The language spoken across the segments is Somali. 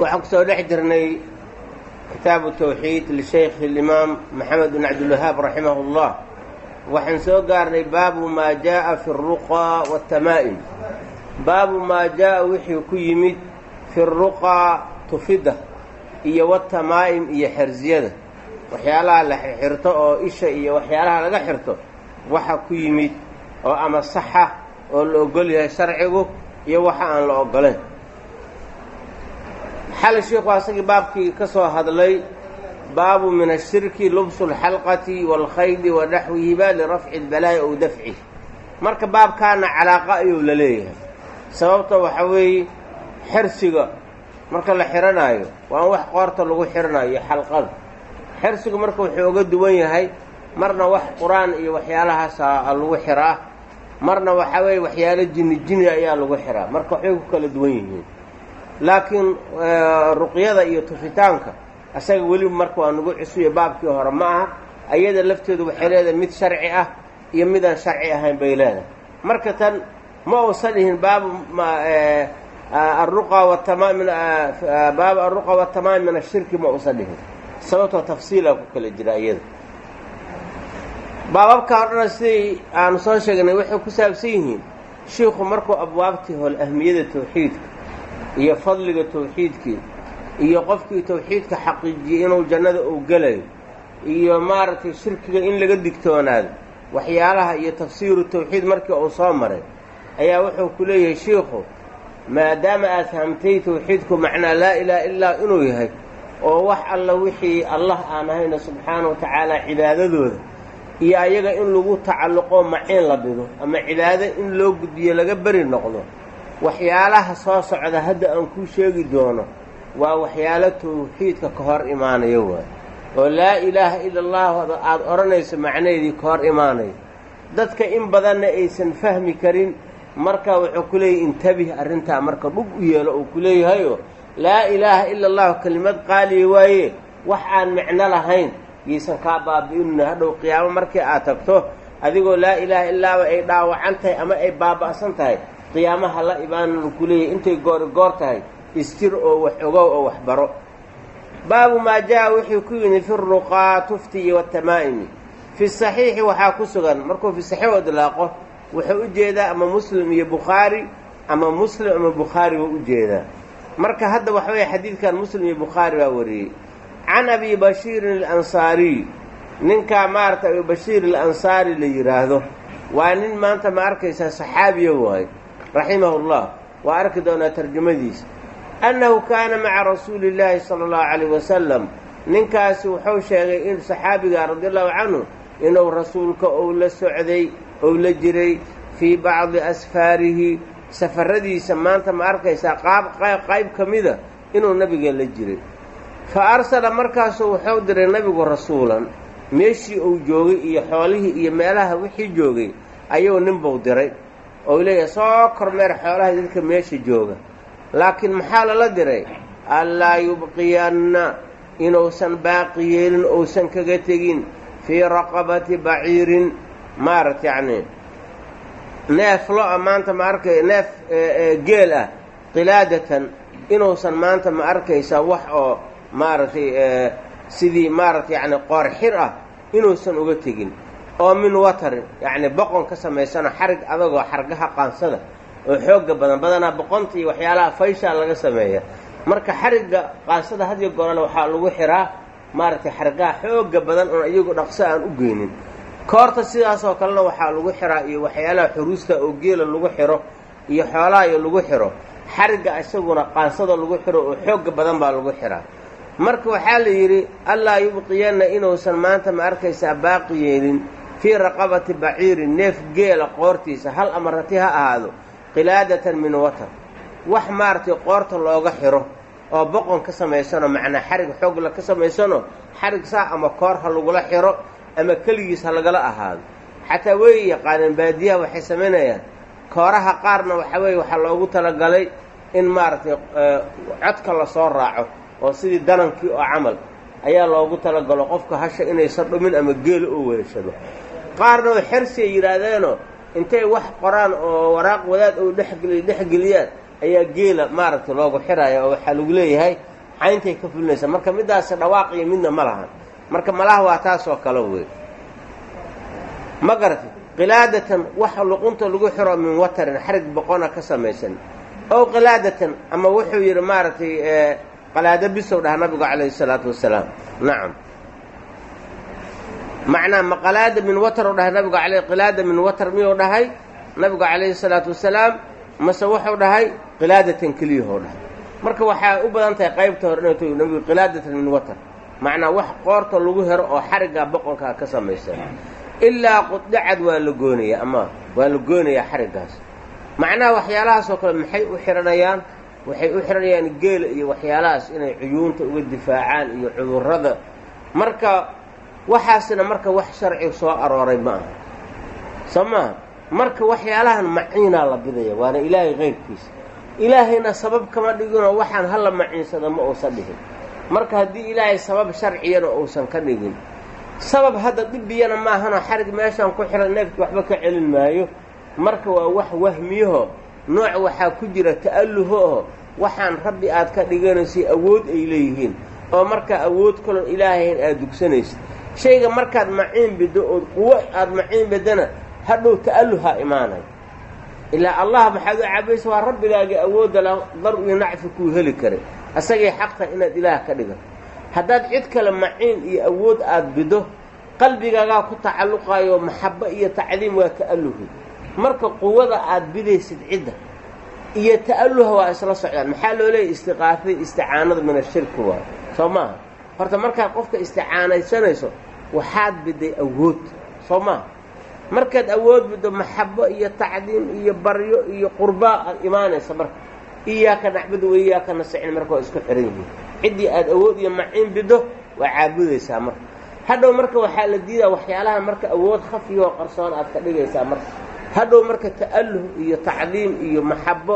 waxaan ku soo dhex jirnay kitaabu tawxiid lishaykh alimaam maxamed bin cabdilwahaab raximah اllah waxaan soo gaarnay baabu maa jaaءa fi اruqaa waatamaa'im baabu maa jaaءa wixii ku yimid fi ruqaa tufidda iyo watamaa'im iyo xersiyada waxyaalaha la xirxirto oo isha iyo waxyaalaha laga xirto waxa ku yimid oo ama saxa oo la ogol yahay sharcigu iyo waxa aan la ogolayn xal sheikhu isagii baabkii ka soo hadlay baabu min ashirki lubsu alxalqati waalkhaydi wa naxwihiba lirafci albalaa'i ow dafci. Marka baabkaana calaaqa ayuu la leeyahay. Sababta waxaa weeye xersiga marka la xidhanaayo waa wax qoorta lagu xidhanayo xalqada xersigu marka wuxuu uga duwan yahay marna wax qur'aan iyo waxyaalahaasa lagu xidhaa marna waxa weeye waxyaalo jinni jinni ayaa lagu xidhaa marka waxbay ku kala duwan yihiin laakiin ruqyada iyo tufitaanka asaga weli marka waa nagu cusuya baabkii hore ma aha ayada lafteedu waxay leedahay mid sharci ah iyo midaan sharci ahayn bay leedahay. Marka tan ma uusan dhihin baabu aruqa watamaam baabu aruqa watamaam min ma uusan dhihin sababtoo tafsiila ku kala jira iyada baababka o dhana siday aanu soo sheegnay waxay ku saabsan yihiin shiikhu markuu abwaabtii hol ahmiyada tawxiidka iyo fadliga tawxiidkii iyo qofkii tawxiidka xaqiijiyey inuu jannada uu gelayo iyo maaragtay shirkiga in laga digtoonaado waxyaalaha iyo tafsiiru tawxiid markii uu soo maray ayaa wuxuu ku leeyahay shiikhu maadaama aad fahamtay tawxiidku macnaa laa ilaaha illaa inuu yahay oo wax alla wixii allah aan ahayna subxaana wa tacaala cibaadadooda iyo ayaga in lagu tacalluqo maciin la dhido ama cibaado in loo gudbiyo laga beri noqdo waxyaalaha soo socda hadda aan kuu sheegi doono waa waxyaalo tawxiidka ka hor imaanaya waay. oo laa ilaaha ila allahu aada odhanayso macnaheedii ka hor imaanayo. Dadka in badanna aysan fahmi karin marka wuxuu ku leeyahy intabih arrintaa marka dhug u yeelo uu ku leeyahayoo laa ilaaha ila allahu kelimad qaaliya waaye wax aan micno lahayn. Yaysan kaa baabi'inuna hadhow qiyaamo markii aad tagto adigoo laa ilaaha ilaaba ay dhaawacan tahay ama ay baaba'san tahay qiyaamaha la imaananu ku leeyahy intay goori goor tahay isjir oo wax ogow oo wax baro baabu maa jaa wuxuu ku yimid fi ruqaa tufti iyo watamaa'imi fi saxiixi waxaa ku sugan markuu fi saxiix idlaaqo wuxuu u jeedaa ama muslim iyo bukhaari ama muslim ama bukhaari buu u jeedaa. Marka hadda waxa weeye xadiidkan muslim iyo bukhaari baa wariyey. Can abi bashiirin alansaariy ninkaa maarata abi bashiir alansaari la yidhaahdo waa nin maanta ma arkaysaa saxaabiya waaye raximahu llah waa arki doonaa tarjamadiisa annahu kaana maca rasuuli illaahi sala allahu calayh wasalam ninkaasi wuxuu sheegay in saxaabiga radiallahu canhu inuu rasuulka ou la socday ou la jiray fii bacdi asfaarihi. Safaradiisa maanta ma arkaysaa qaab qayb ka mida inuu nabiga la jiray. Fa arsala markaasuu wuxuu diray nabigu rasuulan. Meeshii uu joogay iyo xoolihii iyo meelaha wixii joogay ayuu ninbuu diray ou leeyahay soo kormeer xoolaha dadka meesha jooga. Laakiin maxaa lala diray? Allaa yubqiyanna inuusan baaqi yeelin uusan kaga tegin fii raqabati baciirin. Maaragta yacni neef lo'a maanta ma arkay neef geel ah qilaadatan inuusan maanta ma arkaysa wax oo maaragtay sidii maaragtay yacni qoor xir ah inuusan uga tegin oo min watarin yacni boqon ka samaysana xarig adagoo xargaha qaansada oo xooga badan badanaa boqonta iyo waxyaalaha fayshaa laga sameeya. Marka xarigga qaansada hadiyo gorole waxaa lagu xiraa maaragtay xargaha xooga badan oon iyagu dhaqso aan u geynin. Koorta sidaasoo kalena waxaa lagu xiraa iyo waxyaalaha xuruusta oo geela lagu xiro iyo xoolaha iyo lagu xiro. Xarigga isaguna qaansada lagu xiro oo xooga badan baa lagu xiraa. Marka waxaa la yidhi allaa yubqiyanna inuusan maanta ma arkaysaa baaqi yeelin fii raqabati baciirin neef geela qoortiisa hal amarati ha ahaado qilaadatan min watar. Wax maaragtay qoorta looga xiro oo boqon ka samaysano macnaa xarig xoogla ka samaysano xarig saa ama koor ha lagula xiro ama keligiis ha lagala ahaado. Xataa way yaqaaneen baadiyaha waxay samaynayaan kooraha qaarna waxa weeye waxaa loogu talagalay in maaragtay codka la soo raaco oo sidii danankii oo camal ayaa loogu talagalo qofka hasha inaysan dhumin ama geela oo weeshado qaarna oo xersi ay yidhaahdeenoo intay wax qoraan oo waraaq wadaad oo dhexgeliy dhexgeliyaan ayaa geela maaragtay loogu xiraya oo waxaa lagu leeyahay cayntay ka fulinaysa marka middaasi dhawaaq iyo midna ma lahan. Marka malaha waa taas oo kale wey ma garati qilaadatan wax luqunta lagu xiro min watarin xarig boqona ka samaysan. Ow qilaadatan ama wuxuu yidhi maaragtay qalaado bisow dhaha nabigu calayhi salaatu wasalaam. Nacam macnaa ma qalaada min watar u dhahay nabigu alay qilaada min watar miyuu dhahay? Nabigu calayhi salaatu wasalaam mase wuxuu dhahay qilaadatan keliyahoo dhahay. Marka waxaa u badan tahay qaybta hore inay tahay nabigu qilaadatan min watar. Macnaa wax qoorta lagu hero oo xariggaa boqonkaa ka samaysan. Ilaa qudacad waa la goonayaa ama waa la goonayaa xariggaas macnaha waxyaalahaasoo kale maxay u xihanayaan waxay u xihanayaan geela iyo waxyaalahaas inay cuyuunta uga difaacaan iyo cudurrada. Marka waxaasina marka wax sharci soo arooray ma aha. Soo marka waxyaalahan maciinaa la bidaya waana ilaahay kayrkiisa ilaahayna sabab kama dhiginoo waxaan hala maciinsado ma uusan dhihin. Marka haddii ilaahay sabab sharciyana uusan ka dhigin. Sabab hadda dhibiyana maahanoo xarig meeshaan ku xihan neefki waxba ka celin maayo. Marka waa wax wahmiyaho nooc waxaa ku jira ta'alluho oo waxaan rabbi aad ka dhiganaysay awood ay leeyihiin. Oo markaa awood kaloo ilaahayn aad dugsanaysid shayga markaad maciin biddo ood quwo aad maciin biddana hadhow ta'alluhaa imaanay. Ilaa allah maxaad u cabaysa waa rabbigaagii awoodda la dar iyo nacfi kuu heli karay asagay xaqta inaad ilaah ka dhigato haddaad cid kale maciin iyo awood aad biddo qalbigaagaa ku tacalluqaayo maxabbo iyo tacdiim waa ta'alluhi. Marka quwada aad bidaysid cidda iyo ta'alluha waa isla socdaan. Maxaa loo leeyahy istiqaafada isticaanada min ashirki waa. Soo maaha horta markaad qofka isticaanaysanayso waxaad biday awood soo maaha markaad awood biddo maxabo iyo tacdiim iyo baryo iyo qurbaa aad imaanaysa marka. Iyaaka nacbudu wa iyaaka nastaciin marka waa isku xihan yihiin. Ciddii aad awood iyo maciin biddo waa caabudaysaa marka. Hadhow marka waxaa la diidaa waxyaalaha marka awood khafiyoo qarsoon aad ka dhigaysaa marka. Hadhow marka ta'alluh iyo tacdiim iyo maxabo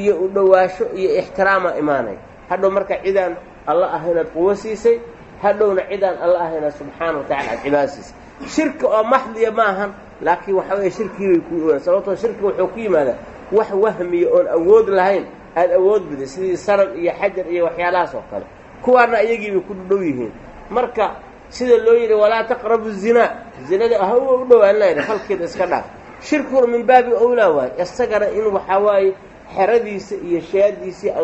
iyo u dhowaasho iyo ixtiraamaa imaanaya hadhow marka cidaan alla ah inaad quwo siisay hadhowna cidaan alla ah inaad subxaana wa tacala aad cibaado siisay shirki oo maxdiya ma ahan laakiin waxa weeye shirkii bay ku imaan sababtoo shirki wuxuu ku yimaadaa wax wahmiya oon awood lahayn aad awood biday sidii sanam iyo xajar iyo waxyaalahaas oo kale. Kuwaana iyagiibay ku dhow yihiin. Marka sida loo yidhi walaa taqrabu zinaa zinada ha u dhowaan layidhi falkeeda iska dhaaf. Shirkiguna min baabi owlaa waaye isagana in waxaa waaye xeradiisa iyo shaadiisa iyo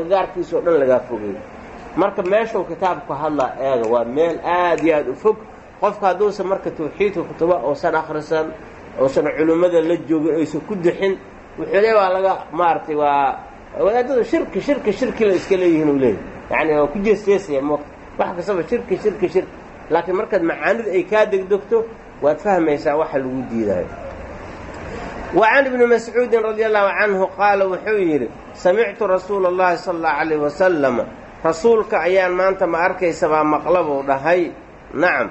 oo dhan lagaa fogeeyo marka meeshuu kitaabku hadlaa eega waa meel aad iyo aad u fog. Qofka hadduusan marka tawxiidka kutuba uusan akhrisan uusan culimmada la joogin aysan ku dixin wuxuu le waa laga maaragtay waa wadaadadu shirki shirki shirki la iska leeyihiin uu leeyahy yacni waa ku jeesjeesaya moogta wax kastaba shirki shirki shirki. Laakiin markaad macaanida ay kaa degdegto waad fahmaysaa waxa lagu diidaayo. Wa can ibni mascuudin radi allahu canhu qaala wuxuu yidhi samictu rasuula اllahi sala allahu calayh wasalama rasuulka ayaan maanta ma arkaysa baa maqla buu dhahay. Nacam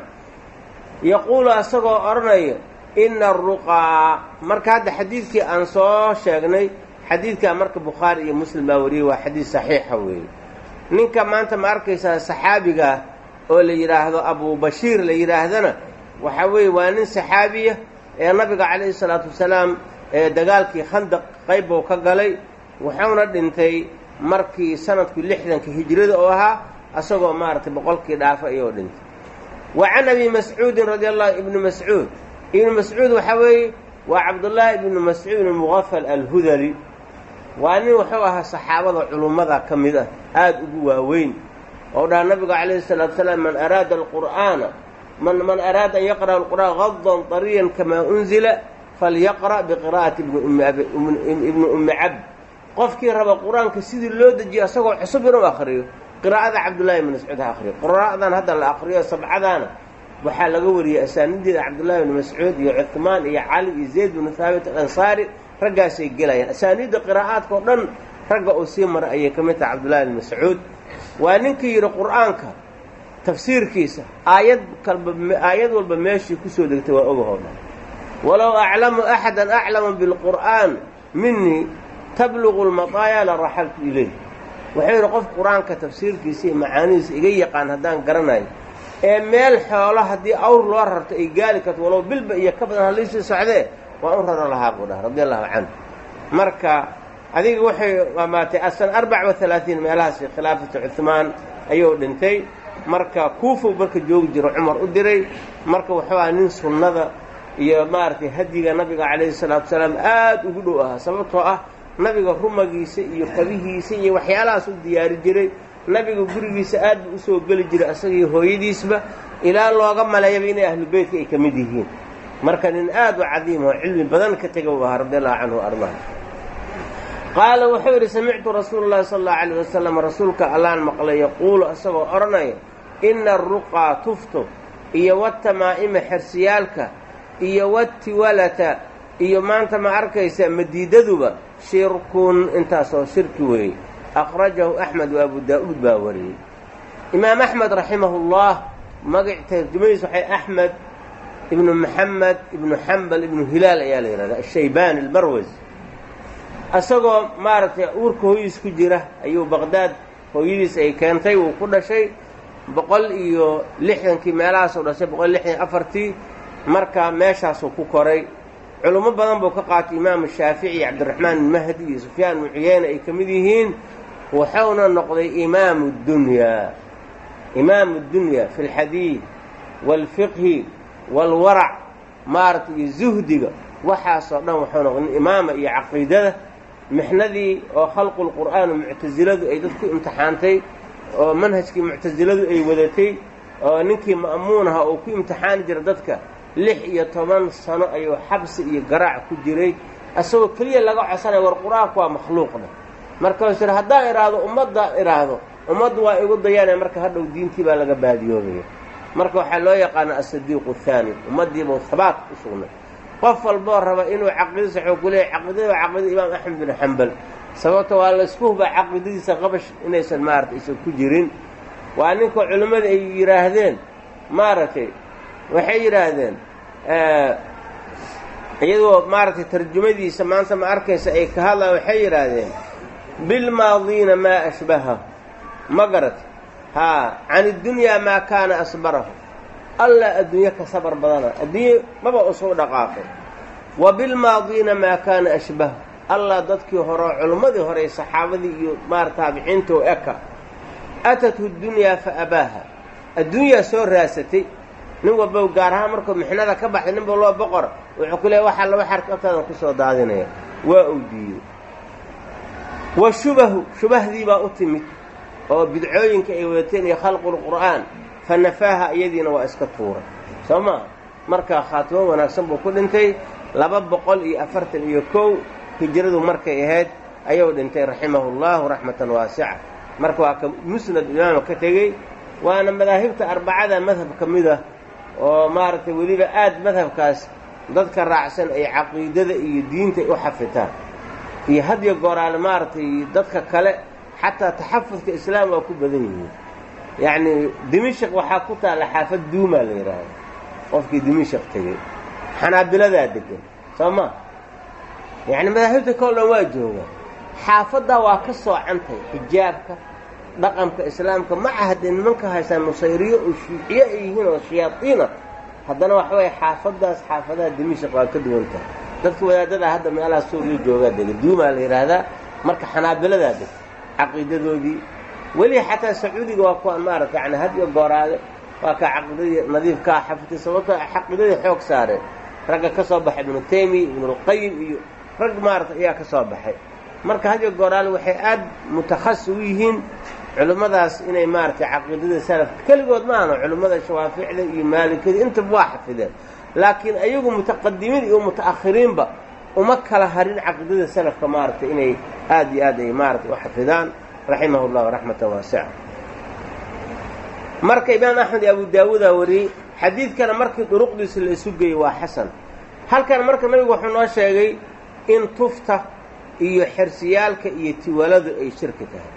yaquulu asagoo odhanaya ina aruqaa marka hadda xadiidkii aan soo sheegnay xadiidkaa marka bukhaari iyo muslim baa wariyey waa xadiid saxiixa weeye. Ninka maanta ma arkaysaa saxaabigaah oo la yidhaahdo abubashiir la yidhaahdana waxaa weeye waa nin saxaabiya ee nabiga calayhi salaatu wasalaam ee dagaalkii khandaq qayb buu ka galay wuxuuna dhintay markii sanadku lixdanka hijrada oo ahaa asagoo maaragtay boqolkii dhaafa ayuu dhintay. Wa can abi mascuudin radi allahu ibni mascuud. Ibnu mascuud waxaa weeye waa cabdullaahi ibnu mascuud muqafal alhudali. Waa nin wuxuu ahaa saxaabada culummada ka mid ah aada ugu waaweyn oo dhaha nabiga calayhi salaatu salaam man araada alqur'aana man man araada an yaqra'a alqur'aan gadan dariyan kamaa unzila falyaqra' biqira'ati ibni ummi cabd qofkii raba qur'aanka sidii loo dejiyo isagoo cusub inuu akriyo qiraa'ada cabdullahi ibni mascuud ha akriyo qiraa'adan hadda la akriyo sabcadaana waxaa laga wariyey asaanideeda cabdullahi ibni mascuud iyo cuhmaan iyo cali iyo zayd binu haabit alansaari raggaasay gelayaan. Asaaniidda qiraa'aadka oo dhan ragga uu sii maray ayay ka mid tahay cabdullahi ibni mascuud. Waa ninkii yidhi qur'aanka tafsiirkiisa aayad kalba aayad walba meeshii ku soo degtay waa ogahoo dhan walow aclamu axadan aclama bilqur'aan minii tabluqu lmataaya la raxaltu ilayh. Wuxuu yidhi qof qur'aanka tafsiirkiisa iyo macaanihiisa iga yaqaan haddaan garanayo. Ee meel xoolo haddii awr loo rarto ay gaali karto walow bilba iyo ka badan haliisii socdee waa u raro lahaa buu dhaha radi allahu canhu. Marka adiga waxay amaatay asan arbac wa halaatiin meelahaasi khilaafata cuhmaan ayuu dhintay. Marka kuufow marka joogi jiro cumar u diray. Marka wuxuu aha nin sunnada iyo maaragtay hadiga nabiga calayhi salaatu salaam aad ugu dhow ahaa sababtoo ah nabiga rumagiisa iyo kabihiisa iyo waxyaalahaas u diyaari jiray. Nabiga gurigiisa aad buu u soo geli jiray isagaiyo hooyadiisba. Ilaa looga maleeyaba inay ahlu beytka ay ka mid yihiin. Marka nin aad u cadiim oo cilmi badan ka tega uu ahaa radi allahu canhu ardaa qaala wuxuu yidhi samictu rasuula llahi sala allahu alayh wasalam rasuulka allaan maqlay yaquulu isagoo odhanaya ina aruqaa tufto iyo watamaa'ima xersiyaalka iyo watiwalata iyo maanta ma arkaysa madiidaduba shirkun intaasoo shirki weeye akhrajahu axmed wa abu daa'uud baa wariyey. Imaam axmed raximahullah magac tarjumadiis waxay axmed ibnu maxamed ibnu xambal ibnu hilaal ayaa la yidhahdaa ashaybaani almarwasi isagoo maaragtay uurka hooyadiis ku jira ayuu baqdaad hooyadiis ay keentay uu ku dhashay boqol iyo lixdankii meelahaasuu dhashay boqol iyo lixdan afartii marka meeshaasuu ku koray culummo badan buu ka qaatay imaamu shaafici iyo cabdiraxmaan ilmahdi iyo sufyaan ibnu ay ka mid yihiin wuxuuna noqday imaamu dunyaa imaamu dunya fi alxadiid waalfiqhi waalwarac maaragtay iyo zuhdiga waxaasoo dhan wuxuu noqday imaama iyo caqiidada mixnadii oo khalqu lqur'aan muctasiladu ay dad ku imtixaantay oo manhajkii muctasiladu ay wadatay oo ninkii ma'muun aha uu ku imtixaani jira dadka lix iyo toban sano ayuu xabsi iyo garaac ku jiray. Isagoo keliya laga codsanaya war qur'aanku waa makhluuqna markaasuu yidhi haddaan idhaahdo ummaddaan idhaahdo ummaddu waa igu dayaanaya marka hadhow diintii baa laga baadiyoobaya marka waxaa loo yaqaana asadiiqu thaani ummaddiibuu habaat u sugnay qof walboo raba inuu caqiida saxuu ku leeyahy caqiidada imaam axmed bin xambal sababta waa laysku hubaa caqiidadiisa qabash inaysan maaragtay aysan ku jirin. Waa ninka culimmada ay yidhaahdeen maaragtay waxay yidhaahdeen iyadoo maaragtay tarjumadiisa maanta ma arkaysa ay ka hadlaan waxay yidhaahdeen bilmaadiina maa ashbahahu ma garatay haa can iddunyaa maa kaana asbarahu. Alla adduunye ka sabar badana adduunye maba usuu dhaqaaqay wa bilmaadiina maa kaana ashbahu allah dadkii horeo culimmadii hore saxaabadii iyo maar taabiciinta oo eka atathu dunyaa fa abaaha. Adduunyaa soo raasatay nin walba gaar ahaan markuu mixnada ka baxday nin walba boqor wuxuu ku leeya waxa laba xark aftaadan ku soo daadinaya. Waa uu diiday. Wa shubahu shubahdii baa u timid oo bidcooyinka ay wadateen iyo khalqulqur'aan fa nafaaha iyadiina waa iska tuuray. Soo maa markaa khaatimo wanaagsan buu ku dhintay laba boqol iyo afartan iyo kow hijradu markay ahayd ayuu dhintay raximahu llahu raxmatan waasica. Marka waa ka musnad imaama ka tegey waana madaahibta arbacada madhab ka mid ah oo maaragtay weliba aad madhabkaas dadka raacsan ay caqiidada iyo diinta u xafitaan. Iyo hadyo gooraale maaragtay dadka kale xataa taxafudka islaam waa ku badan yihiin. Yacnii dimishaq waxaa ku taalla xaafad duumaa la yidhaahda qofkii dimishaq tegey xanaabiladaa degan soo ma? Yacni madaahibta kao dhan waa jooga. Xaafaddaa waa ka soocantay xijaabka dhaqanka islaamka maca haddee nimanka haystaan nusayriyo oo shiiciye ay yihiin oo shayaadiina haddana waxa weeye xaafaddaas xaafadaha dimishaq waa ka duwan tahay. Dadka wadaadada hadda meelaha suuriya joogaa dega duumaa la yidhaahdaa marka xanaabiladaa deg caqiidadoodii. Weli xataa sacuudiga waa kuwaan maarata yani hadiyo gooraade waa kaa caqiidadii nadiifkaa xafitay sababtoo caqiidadii xoog saareen ragga ka soo baxay ibnu taymiya ibnulqayim iyo rag maarata ayaa ka soo baxay. Marka hadiyo gooraale waxay aad mutakhasi u yihiin culimmadaas inay maaragtay caqiidada salafka. Keligood ma ahno culimmada shawaaficda iyo maalikada intaba waa xafideen. Laakiin ayagu mutaqadimiin iyo muta'akhiriinba uma kala harin caqiidada salafka maaragtay inay aad iyo aad ay maaratay u xafidaan. Raximah llahu raxmatan waasica marka imaam axmed abu daawuudaa wariyey xadiidkana markii duruqdiisa la isu geeyey waa xasan. Halkan marka nabigu wuxuu noo sheegay in tufta iyo xersiyaalka iyo tiwaladu ay shirki tahay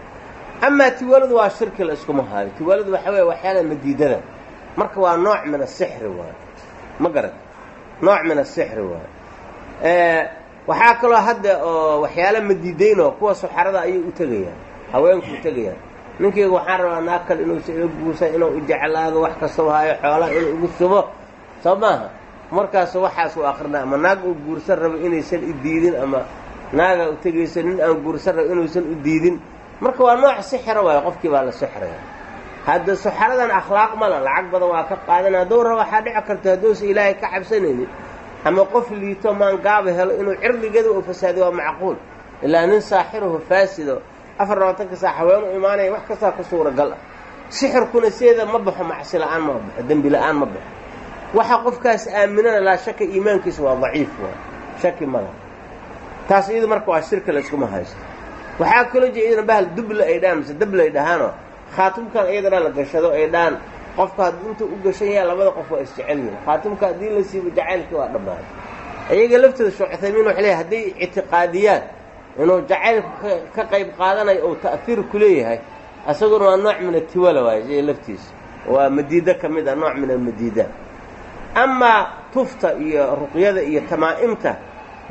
amaa tiwaladu waa shirki la iskuma haayo tiwaladu waxa weeye waxyaala madiidada. Marka waa nooc min asixri waayo ma garan nooc min asixri waayo waxaa kaloo hadda oo waxyaala madiidaynoo kuwa suxarada ayay u tegayaan. Haweenku u tegayaan. Ninkayga waxaan rabaa naag kale inuusa ila guursa inuu ijeclaado wax kastaba haayo xoolaha inuu igu subo. Soo maaha? Markaasu waxaas u akrinaa ama naag uu guursan rabo inaysan diidin ama naagaa u tegaysa nin aan guursan rabo inuusan u diidin marka waa nooc sixira waayo qofkii baa la sixraya hadda suxaradan akhlaaq mala lacag badan waa ka qaadan hadduu rabo waxaa dhici karta hadduusa ilaahay ka cabsanaynin ama qof liito maangaaba helo inuu cirdigeeda u fasaadiyo waa macquul. Ilaa nin saaxiruhu faasido afar labaatanka saa haweenu imaanaya wax kastaa ku suuragal ah sixirkuna sideeda ma baxo macsi la'aan ma baxo dembi la'aan ma baxo. Waxa qofkaas aaminana laa shaka iimaankiisa waa daciif waa shaki mala taas iyadu marka waa shirka la iskuma haysto waxaa kaloo jee iyadana bahal dubla ay dhahaan mise dabla ay dhahaanoo khaatimkan iyadana la gashado ay dhahaan qofka haddii intuu u gashan yahay labada qof waa isjecel yihiin khaatimka haddii la siibo jacaylkii waa dhammaaday iyaga laftooda sheekh cuthaymiin waxay leeyahay hadday ictiqaadiyaan inuu jacaylku ka qayb qaadanayo ou ta'fiir ku leeyahay isaguna waa nooc min atiwala iyaga laftiisa. Waa madiida ka mid ah nooc min almadiida. Amaa tufta iyo ruqyada iyo tamaa'imta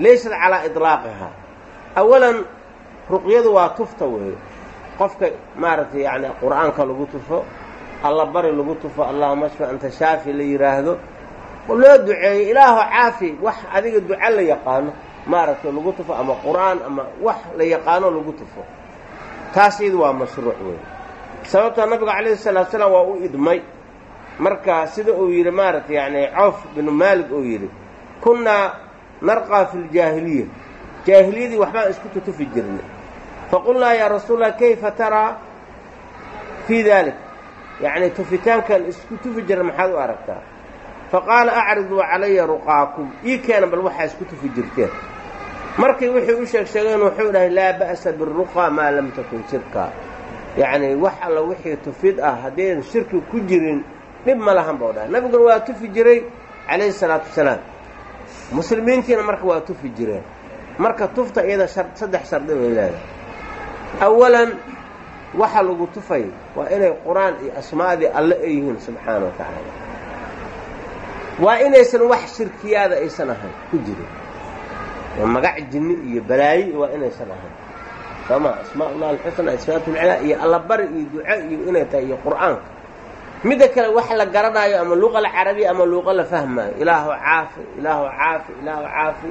laysat calaa idlaaqihaa awalan ruqyadu waa tufta weeye. Qofka maaragtay yacni qur'aanka lagu tufo alla bari lagu tufo allahuma ashfa anta shaafi la yidhaahdo loo duceeyo ilaahu caafi wax adiga duca la yaqaano maaragtay lagu tufo ama qur'aan ama wax la yaqaano lagu tufo. Taas iyadu waa mashruuc weeye. Sababtoo nabiga calayhi salaatu salaam waa u idmay. Marka sida uu yidhi maaragtay yacni cawf binu maalig uu yidhi kunnaa narqaa fi ljaahiliya jaahiliyadii waxbaan isku tutufi jirnay faqulnaa yaa rasuul allah kayfa taraa fii dalik yacni tufitaankan isku tufi jirna maxaad u aragtaa faqaala acriduu calaya ruqaakum ii keena bal waxaa isku tufi jirteen markii wixii u sheeg sheegeen wuxuu dhahay laa ba'sa biruqa maa lam takun shirka yacni wax alla wixii tufid ah haddaydan shirki ku jirin dhib ma lahan bau dhahay nabiguna waa tufi jiray calayhi salaatu wasalaam muslimiintiina marka waa tufi jireen marka tufta iyada saddex shardi bay leedahay awalan waxa lagu tufay waa inay qur'aan iyo asmaadii alle ay yihiin subxaana wa tacaala waa inaysan wax shirkiyaada aysan ahayn ku jirin oo magac jinni iyo balaayi waa inaysan ahayn sooma asmaa'ullah alxusna asmaatulcilaa iyo allabari iyo duco iyo inay tahay iyo qur'aanka midda kale wax la garanaayo ama luqa la carabiya ama luuqa la fahmaayo ilaahu caafi ilaahu caafi ilaahu caafi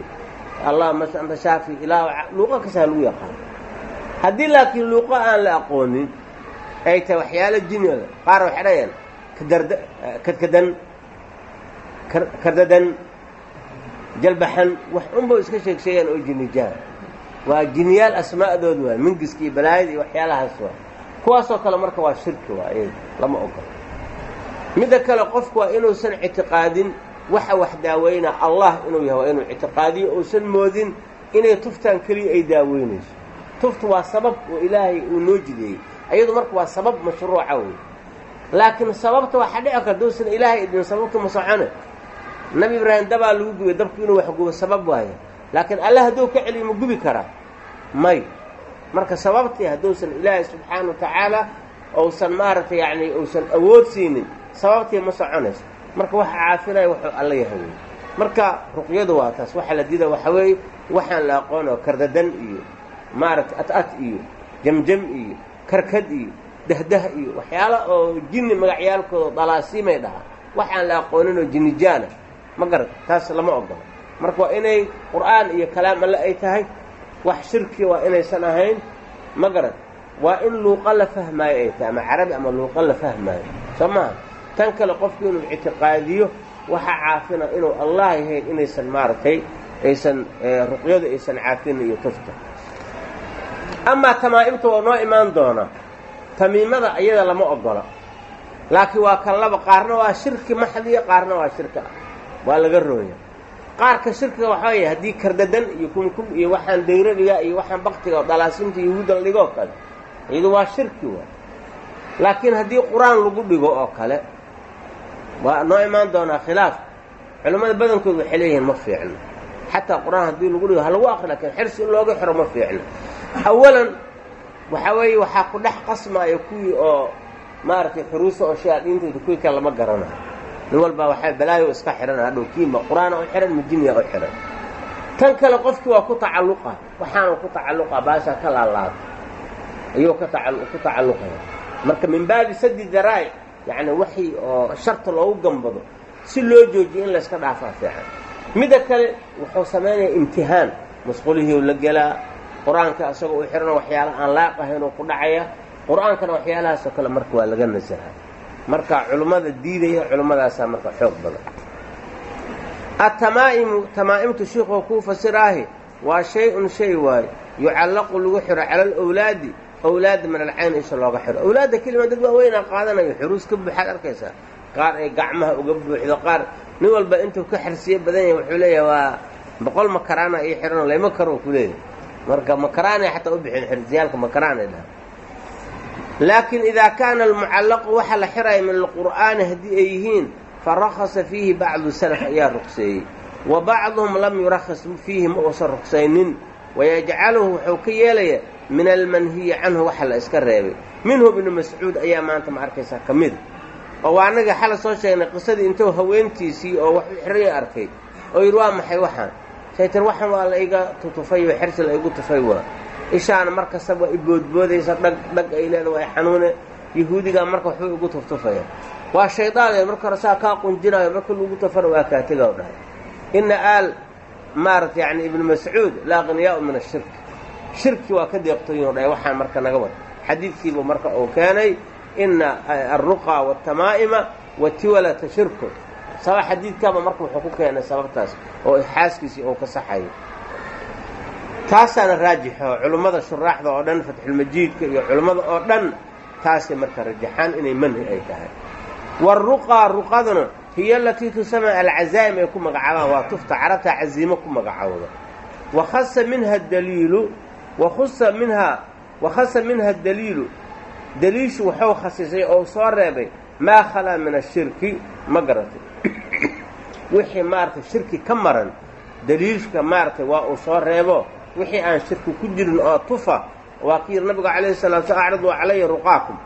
allahuma anta shaafi ilaahu luuqa kasaa lagu yaqaano haddii laakiin luuqa aan la aqoonin ay tahay waxyaalo jinniga qaar waxay dhahayaan kadkadan kardadan jalbaxan wax unba iska sheeg sheegaan oo jinnijaan waa jinniyaal asmaa'dood waay mingiska iyo iyo waxyaalahaas waa. Kuwaasoo kale marka waa shirki waa iyaga lama ogolo midda kale qofku waa inuusan ictiqaadin waxa wax daaweynaa allah inuu yahay waa inuu ictiqaadiyo uusan moodin inay tuftaan keliya ay daaweynayso tuftu waa sabab oo ilaahay uu noo jideeyey. Ayadu marka waa sabab mashruuca wey laakiin sababta waxaa dhici karta duusan ilaahay idin sababtu ma socone nabi ibraahim dabaa lagu gubay dabku inuu wax gubo sabab waayo laakiin alle hadduu ka celiyo ma gubi karaa may. Marka sababtii hadduusan ilaahay subxaana wa tacaala ousan maaragtay yacni uusan awood siinin sababtii ma soconayso. Marka waxa caafinaya wuxuu alla yahay marka ruqyadu waa taas waxaa la diida waxa weeye waxaan la aqoonoo kardadan iyo maaragtay at-at iyo jamjam iyo karkad iyo dahdah iyo waxyaala oo jinni magacyaalkooda dalaasiimay dhahaa waxaan la aqooninoo jinnijaana ma garat taas lama ogolo marka waa inay qur'aan iyo kalaam alle ay tahay wax shirki waa inaysan ahayn ma garat waa in luuqa la fahmaayo ay tahay ama carabi ama luuqa la fahmaayo. Soo maaha tan kale qofku inuu ictiqaadiyo waxa caafina inuu allah yahay inaysan maaragtay aysan ruqyadu aysan caafinin iyo tufta amaa tamaa'imta waa noo imaan doonaa. Tamiimada iyada lama ogola laakiin waa kan laba qaarna waa shirki maxdiya qaarna waa shirki. Ah waa laga rooya qaarka shirkiga waxaa waya haddii kardadan iyo kumkum iyo waxaan dayradiga iyo waxaan baktiga oo yahuudda la dhigoo kale iyadu waa shirki waay laakiin haddii qur'aan lagu dhigo oo kale waa noo imaan doonaa khilaaf. Culimmada badankood waxay leeyihiin ma fiicno xataa qur'aan haddii lagu dhigo ha lagu aqri lakiin xirsi in looga xiro ma fiicno awalan waxaa weeye waxaa ku dhex qasmaya kuwii oo maaragtay xuruusa oo shayaadiintooda kuwii kale lama garanayo nin walbaa waxaa balaayo iska xidhan hadhow kiima qur'aana u xidhan majiniya u xidhan tan kale qofkii waa ku tacalluqa waxaanu ku tacalluqa baashaa ka laalaada ayuu ka ku tacalluqaya marka min baabi sadi daraa'ic yacni waxii oo sharta loogu gambado si loo joojiyo in layska dhaafaa fiican midda kale wuxuu samaynayaa imtihaan masquulihii la gelaa qur'aanka isagoo u xidhano waxyaala aan laaq ahayn oo ku dhacaya qur'aankana waxyaalahaasoo kale marka waa laga nasahaa marka culimmada diidaya culimmadaasaa marka xoog badan. Atamaa'imu tamaa'imtu shiikhuu kuu fasiraahi waa shay-un shay waayo yucallaqu lagu xidho cala alawlaadi awlaadda min alcayn isha looga xidho awlaadda kelima dad waaweynaa qaadanayo xuruus ka buuxaad arkaysaa. Qaar ay gacmaha uga buuxdo qaar nin walba intuu ka xirsiyo badan yahay wuxuu leeyahay waa boqol makaraana ii xidhano layma karo ku leeyahay marka makaraanay xataa u bixin xirsiyaalka makaraanay dhaha laakiin idaa kaana almucallaqu waxa la xiraya min alqur'aani haddii ay yihiin farakasa fiihi bacdu salaf ayaa ruqseeyey. Wa bacduhum lam yurakhis fiihi ma uusan ruqsaynin. Wayajcaluhu wuxuu ka yeelaya min almanhiyi canhu waxa la iska reebay. Minhu ibnu mascuud ayaa maanta ma arkaysaa ka mida oo waa annaga xala soo sheegnay qisadii intuu haweentiisii oo wax u xiraya arkay. Oo yidhi waa maxay waxaan saytir waxan waa la iga tutufay oo xersi la igu tufay waa. Ishaana mar waa i boodboodaysa dhag dhag ay leeda waa xanuune. Yahuudigaa marka waxbay igu tuftufaya waa shaydaan marka hore saa kaa qunjinayo marka lagu tufana waa kaatiga o dhahay. Ina aal maarata yani ibnu mascuud laa qniyaau min ashirki shirki waa ka deeqtoyin o dhahay waxaan marka naga wad. Xadiidkiibu marka uu keenay ina alruqa waatamaa'ima watiwalata shirku saba xadiidkaaba marka wuxuu ku keenay sababtaas oo xaaskiisii uu ka saxayo taasaana raajixo culimmada shuraaxda oo dhan fatxulmajiidka iyo culimmada oo dhan taasay marka rajaxaan inay manhi ay tahay. Waaruqaa ruqaduna hiya alatii tusama alcazaa'im ay ku magacaabaan waa tufta carabta caziimo ku magacaawda wakhasa minha daliilu wakhusa minhaa wakhasa minha daliilu daliishu waxuu khasisay oo soo reebay maa khalaa min ashirki ma garatay wixii maaragtay shirki ka maran daliilka maaragtay waa uu soo reebo wixii aan shirki ku jirin oo tufa waa kii yidhi nabigu calayhi salatu slam acriduu calaya ruqaakum.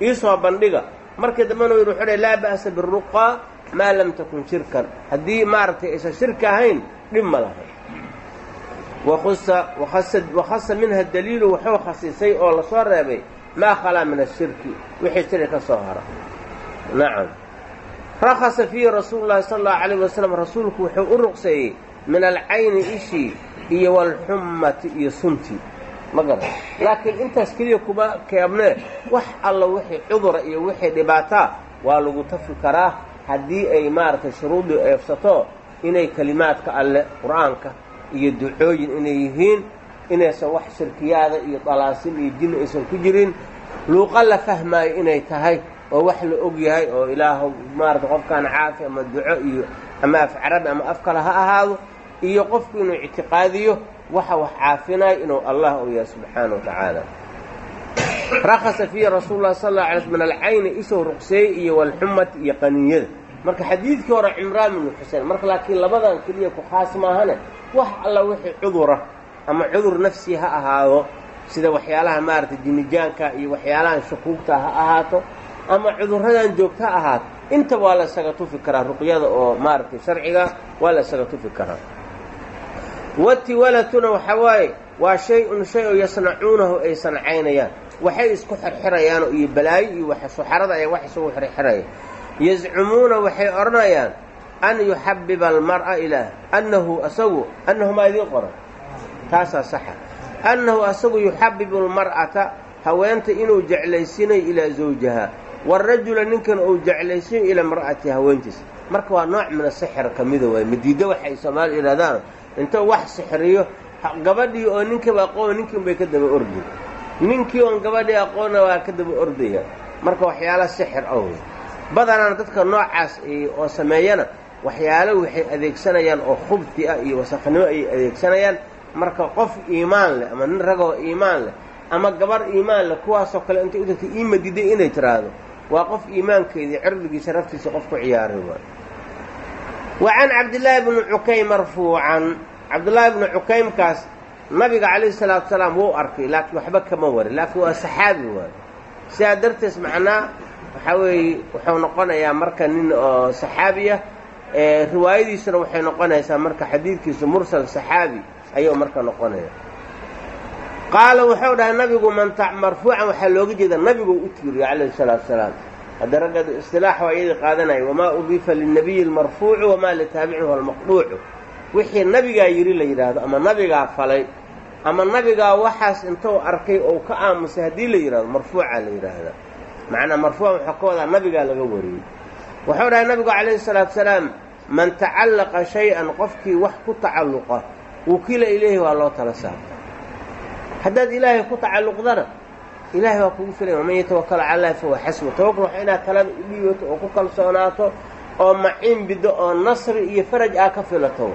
Iisoo bandhiga. Markii dambena u yidhi wuxuu laa ba'sa biruqaa maa lam takun shirkan. Haddii maaragtay aysan shirki ahayn dhib ma lahayn wakhasa minha daliilu wuxuu khasisay oo la soo reebay maa khalaa min ashirki wixii shirki ka soo hara. Nacam rakhasa fiihi rasuulu llahi sala allahu calayh wasalam rasuulku wuxuu u ruqseeyey min alcayni ishii iyo walxummati iyo suntii ma garan. Laakiin intaas keliya kuma keebnee wax alla wixii cudura iyo wixii dhibaataa waa lagu tafi karaa haddii ay maaragtay shuruudii eefsato inay kelimaadka alle qur'aanka iyo ducooyin inay yihiin inaysan wax shirkiyaada iyo dalaasin iyo jinni aysan ku jirin. Luuqa la fahmaayo inay tahay oo wax la og yahay oo ilaahu maarata qofkaan caafi ama duco iyo ama af carabi ama af kale ha ahaado iyo qofku inuu ictiqaadiyo waxa wax caafinayo inuu allah u yahay subxaana wa tacaala. Rakhasa fiihi rasuulu lah sal alla alay sl min alcayni ishuu ruqseeyey iyo walxumati iyo qaniinyada. Marka xadiidkii hore cimraan binu xusein marka laakiin labadan keliya ku khaas maahane wax alla wixii cudura ama cudur nafsi ha ahaado sida waxyaalaha maaragtay dimijaanka iyo waxyaalahan shukuugta ha ahaato ama cudurradan joogto ha ahaato intaba waa la isaga tufi karaa ruqyada oo maaragtay sharciga waa la isaga tufi karaa. Watiwalatuna waxaa waaye waa shay-un shay oo yasnacuunahu ay sancaynayaan. Waxay isku xirxirayaanoo iyo balaayo iyo suxarada ay wax isugu xirxirayaan yazcumuuna waxay odhanayaan an yuxabiba almar'a ilaah annahu asagu annahu maa idiin qoran. Taasaa saxa. Annahu asagu yuxabibu almar'ata haweenta inuu jeclaysiinayo ilaa zawjaha waarajula ninkan uu jeclaysiinayo ilaa mar'ati haweentiisa marka waa nooc min asixir ka mida waay madiiddo waxay soomaaliya yidhahdaan intuu wax sixriyo gabadhii oo ninkaba aqoon ninkiin bay ka daba ordi ninkii oon gabadhii aqoonna waa ka daba ordaya. Marka waxyaala sixir ow badanana dadka noocaas oo sameeyana waxyaalo waxay adeegsanayaan oo khubti ah iyo wasakhnimo ayay adeegsanayaan. Marka qof iimaan leh ama nin ragoo iimaan leh ama gabar iimaan leh kuwaasoo kale intay u tagtay iima diday inay tiraahdo waa qof iimaankeedii cirdigii sharaftiisa qof ku ciyaaray waay. Wa can cabdillaahi bni cukaym marfuucan. Cabdullaahi bni cukaymkaas nabiga calayhi salaatu salaam wuu arkay laakiin waxba kama warin laakiin waa saxaabi waay. Sidaa dartees macnaa waxaa weeye wuxuu noqonayaa marka nin oo saxaabiya riwaayadiisuna waxay noqonaysaa marka xadiidkiisu mursal saxaabi ayuu marka noqonaya qaala wuxuu dhahay nabigu marfuucan waxaa looga jeeda nabigu u tiiriyo calayhi salaatu salaam hadda ragga istilaax waa iyadii qaadanaya wamaa udiifa lilnabiyi almarfuucu wamaa litaabicihi almaqduucu wixii nabigaa yidhi la yidhaahdo ama nabigaa falay ama nabigaa waxaas intuu arkay ou ka aamusay haddii la yidhahdo marfuucaa la yidhaahdaa macnaa marfuucan waxaa ka wadaa nabigaa laga wariyey. Wuxuu dhahay nabigu calayhi salaatu salaam man tacallaqa shay-an qofkii wax ku tacalluqa wukiila ilayhi waa loo tala saarta haddaad ilaahay ku tacalluqdana ilaahay waa kugu filaya waman yatawakal cala llahi fahuwa xasbu. Tawakal waxa inaad talada u dhiibato oo ku kalsoonaato oo maciin biddo oo nasri iyo faraj aa ka filato.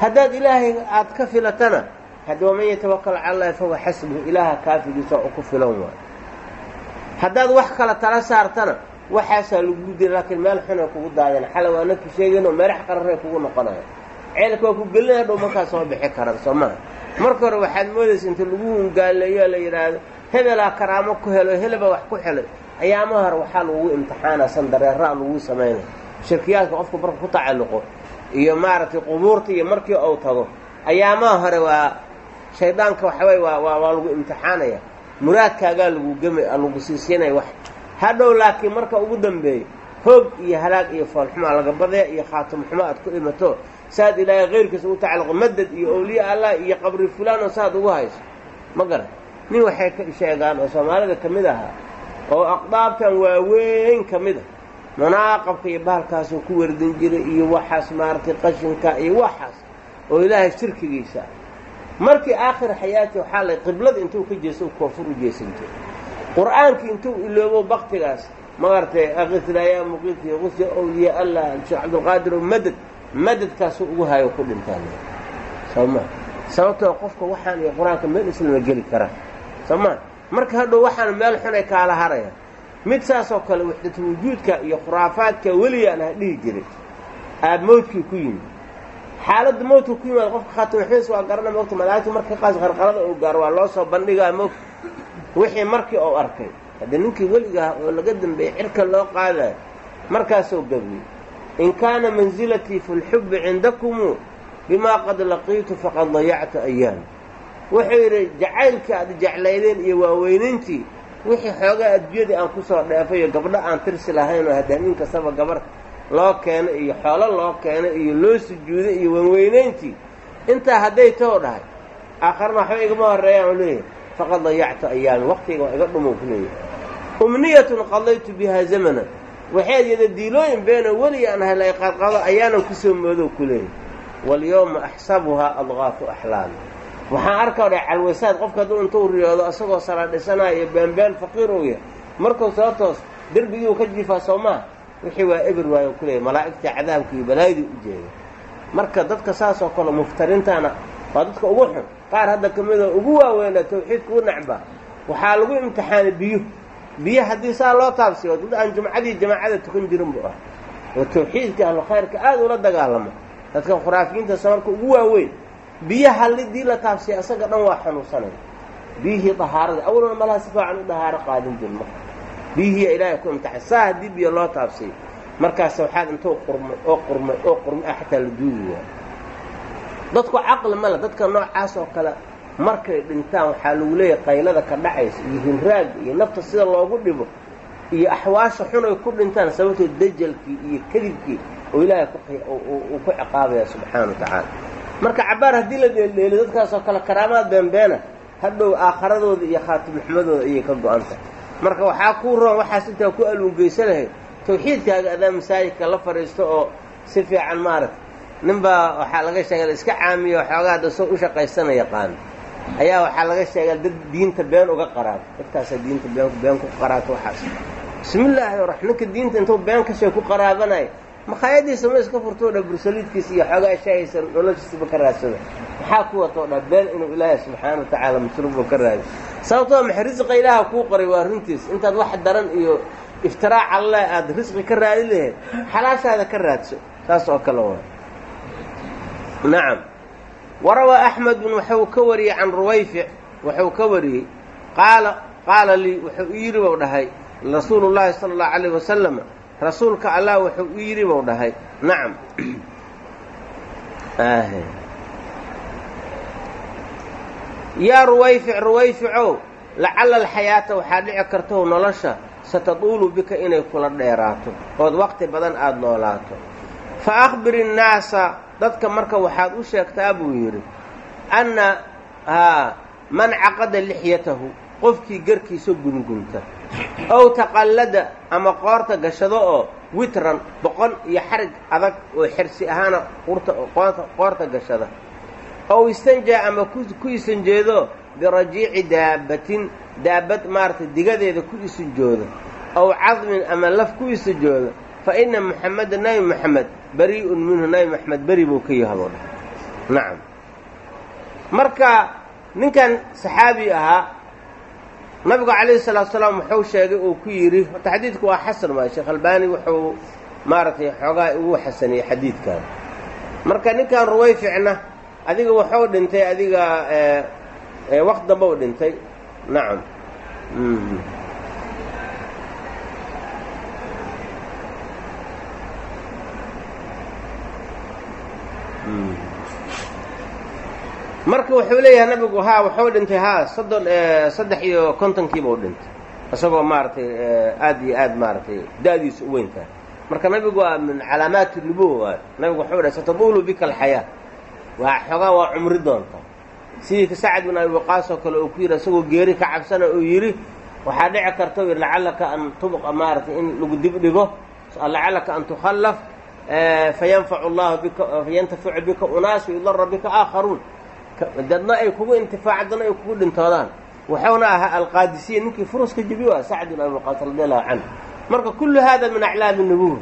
Haddaad ilaahay aad ka filatana hadda waman yatawakal cala llahi fahuwa xasbuhu ilaaha kaafigiisa oo ku filan waayo haddaad wax kala tala saartana waxaasaa lagu dira laakiin meel xunay kugu daadeen xala waa naki sheegaynoo meerax qararay kugu noqonaya ceelka waa ku gelinaya dhow markaa soo bixi karan soo maha marka hore waxaad moodaysa inta lagu hungaaleeyo la yidhaahdo hebelaa karaamo ku helo helebaa wax ku helay ayaama hore waxaa lagugu imtixaana sandareeraa lagu samaynaya shirkiyaadka qofku marka ku tacalluqo iyo maaragtay qubuurta iyo markii uu tago ayaamaha hore waa shaydaanka waxawey waa waa waa lagu imtixaanaya. Muraadkaagaa lagu gema lagu siisiinaya wax. Hadhow laakiin marka ugu dambeeyo hoog iyo halaag iyo foolxumaa laga badaya iyo khaatumxumo aad ku dhimato saad ilaahay kayrkiisa u tacalluqo madad iyo awliya allah iyo qabri fulaan oo saad ugu hayso. Ma garan. Nin waxay ka sheegaan oo soomaalida ka mid ahaa oo aqdaabtan waaweyn ka mid ah munaaqabka iyo bahalkaasuu ku wardin jiray iyo waxaas maaragtay qashinka iyo waxaas oo ilaahay shirkigiisa. Markii aakhir xayaati waxaa lay qiblada intuu ka jeesto koonfur u jeesan jiray qur'aankii intuu iloobo baktigaas maaragtay akitla yaa muqiti qusya awliya allah sheekh cabdulqaadir oo madad madadkaasuu ugu hayo ku dhintaan. Soo ma sababtoo qofka waxaan iyo qur'aanka meel islama geli karaan soo ma marka hadhow waxaan meel xunay kaala haraya. Mid saasoo kale waxdata wujuudka iyo khuraafaadka weligaan ha dhihi jiray. Aab mawdkii ku yimid. Xaaladda mawdka ku yimaad qofka khaatimxuus waa garana mogta malaa'igtu marka qaas qarqarada uu gaaro waa loo soo bandhigaa mogta wixii markii uu arkay. Haddii ninkii weligaah oo laga dambeeyey cirka loo qaadayo markaasuu gabiyey in kaana mansilatii fi lxubbi cindakumu bimaa qad laqiitu faqad dayactu ayaam wuxuu yidhi jacaylkii aad jeclaydeen iyo waaweynayntii wixii xoogaa adduunyadii aan ku soo dheefayo gabdho aan tirsi lahayn oo haddaamin kastaba gabar loo keeno iyo xoolo loo keeno iyo loo sujuuday iyo wanweynayntii intaa hadday too dhahay aakharna waxba igama horreeyaan u leeyahay faqad dayactu ayaami waqtiga waa iga dhumow ku leeyahay umniyatun qadaytu bihaa zamana waxaad yada diilooyin beenoo weli aan helay qadqado ayaanan ku soo moodow ku leeyahay walyowma axsabuhaa adqaafu axlaami waxaan arkaa dha calwasaad qofka hadduu intuu riyoodo isagoo salaadhisanaayo baanbaan faqiir ou yahay. Markuu soo toos derbigii uu ka jiifaa soo maha wixii waa eber waayo ku leeyahy malaa'igtii cadaabka iyo balaayadii u jeeda marka dadka saasoo kale muftarintaana waa dadka ugu xun. Qaar hadda ka midoo ugu waaweynaa tawxiidka u nacba waxaa lagu imtixaanay biyo biyo haddii saa loo taabsiyo dad aan jumcadii jamaacada tukan jirin buu ah oo tawxiidka ahlu khayrka aada ula dagaalama dadka khuraafiyiinta samarka ugu waaweyn biyo hallidii la taabsiya asaga dhan waa xanuunsanaya biyihii dahaarada awalna malaha si fiican u dahaaro qaadin jir marka biyihiiya ilaahay ku imtixaan saa haddii biyo loo taabsiyo markaas waxaad intuu qurmay oo qurmay oo qurmay ah xataa la duugi waayo. Dadku caqli male dadka noocaas oo kale markay dhintaan waxaa lagu leeyahay qaylada ka dhacaysa iyo hinraaga iyo nafta sida loogu dhibo iyo axwaasha xun ay ku dhintaan sababtoo dajalkii iyo kadibkii oo ilaahay uu ku ciqaabaya subxaana wa tacaala. Marka cabaar haddii la dheeldheeliyo dadkaasoo kale karaamaad beenbeena hadhow aakharadooda iyo khaatimxumadooda ayay ka go-anta marka waxaa kuu roon waxaas intaa ku aluungeysa lahayd tawxiidkaaga adaa masaajidka la fadhiisto oo si fiican maaragta nin baa waxaa laga sheegay iska caamiyo xoogaa da soo u shaqaysana yaqaano ayaa waxaa laga sheegaa dad diinta been uga qaraabo dadkaasaa diinta been ku qaraato waxaas. Bismillaahi ra ninka diinta intuu been kashay ku qaraabanaya makhaayadiisa ma iska furtoo dha bursaliidkiisa iyo xoogaa shaahaysa noloshiisaba ka raadsada maxaa ku watoo dha been inuu ilaahay subxaana wa tacaala masruufo ka raadiyo sababtoo maxa risqa ilaaha kuu qoray waa runtiis. Intaad wax daran iyo iftiraac alleh aada risqi ka raadi lahayd xalaashaada ka raadso. Saas oo kale waa nacam warawaa axmedun wuxuu ka wariyey can ruwayfic wuxuu ka wariyey qaala qaala lii wuxuu u yidhi buu dhahay rasuulu llaahi sala allahu calayh wasalam rasuulka allah wuxuu u yidhi buu dhahay nacam yaa ruwayfic ruwayficow lacalla alxayaata waxaa dhici kartow nolosha satatuulu bika inay kula dheeraato ood waqti badan aada noolaato fa akhbir innaasa dadka marka waxaad u sheegtaa buu yidhi anna haa man caqada lixyatahu qofkii garkiisa gungunta ow taqallada ama qoorta gashado oo witran boqon iyo xarig adag oo xirsi ahaana qoorta gashada ow istanjaa ama ku isanjeedo birajiici daabbatin daabad maaragtay digadeeda ku isanjooda ow cadmin ama laf ku isanjooda fa inna muxameda nabi moxamed barii'un minhu nabi moxamed beri buu ka yahaboo dhahay. Nacam marka ninkan saxaabi ahaa nabigu calayhi salaatu salaam wuxuu sheegay uu ku yidhi horta xadiidku waa xasan waay sheekh albaani wuxuu maaragtay xoogaa ugu xasaniyey xadiidkan. Marka ninkan ruwayficna adiga wuxuu dhintay adiga waqt damba u dhintay. Nacam marka wuxuu leeyahay nabigu haa wuxuu dhintay. Haa soddon saddex iyo kontonkiiba u dhintay. Isagoo maaragtay aad iyo aad maaragtay da-diisu u weyn tahay. Marka nabigu waa min calaamaati nubuwa waayo nabigu wuxuu dhahay satadulu bika alxayaa. Waa xoogaa waa cumri doonta. Sidii ka sacad bin abi oo kale uu ku yidhi isagoo geeri ka cabsana uu yidhi waxaa dhici karta u yidhi lacallaka an tubqa maaragtay in lagu dib dhigo lacallaka an tukhallaf fayanfacu llahu bika fayantaficu bika unaas wayudara bika aakharuun dadna ay kugu intifaaca dadna ay kugu dhintoodaan. Wuxuuna ahaa alqaadisiya ninkii furuska jebi waa sacd bin abi waqaas radi allahu canhu. Marka kullu hada min aclaami nubuwa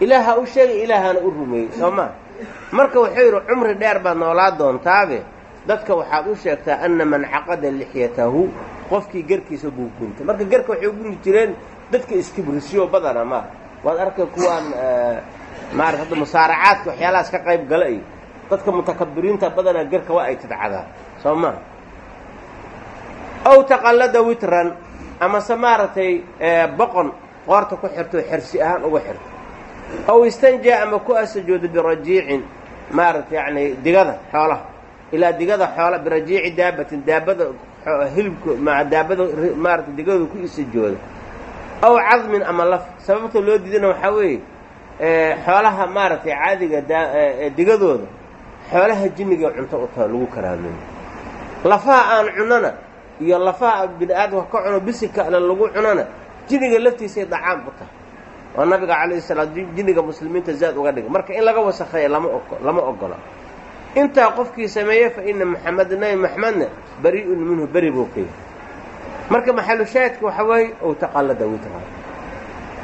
ilaaha u sheegay ilaahana u rumeeyey soo maa marka wuxuu yidhi cumri dheer baad noolaa doontaabe. Dadka waxaad u sheegtaa anna man caqada lixyatahu qofkii garkiisa gunguntay marka garka waxay ugunti jireen dadka iskibrisyo badana ma? Waad arkay kuwaan maarata hadda musaaracaadka waxyaalahaas ka qayb gala iyo dadka mutakabiriinta badanaa garka waa ay tidcadaan soo maa ow taqallada witran amase maaragtay boqon qoorta ku xirto xersi ahaan uga xirto. Ow istanjaa ama ku asajoodo birajiicin maaragtay yacni digada xoolaha. Ilaa digada xoola birajiici daabatin daabada hilibka ma daabada maaragtay digadu ku isajooda ow cadmin ama laf sababta loo diidana waxaa weeye xoolaha maaragtay caadiga digadooda xoolaha jinniga cunto u lagu karaameeyo lafaha aan cunona iyo lafaha bini aadamka ka cuno bisika ale lagu cunona jinniga laftiisay dacaam u tahay. Oo nabiga calayhi salaam jinniga muslimiinta zaad uga dhigay. Marka in laga wasakheeya lama lama ogola intaa qofkii sameeye fa ina maxamed nabi maxmedna bari-un minhu beri buu ka yahay marka maxalushaahidka waxa weeye ow taqallada witra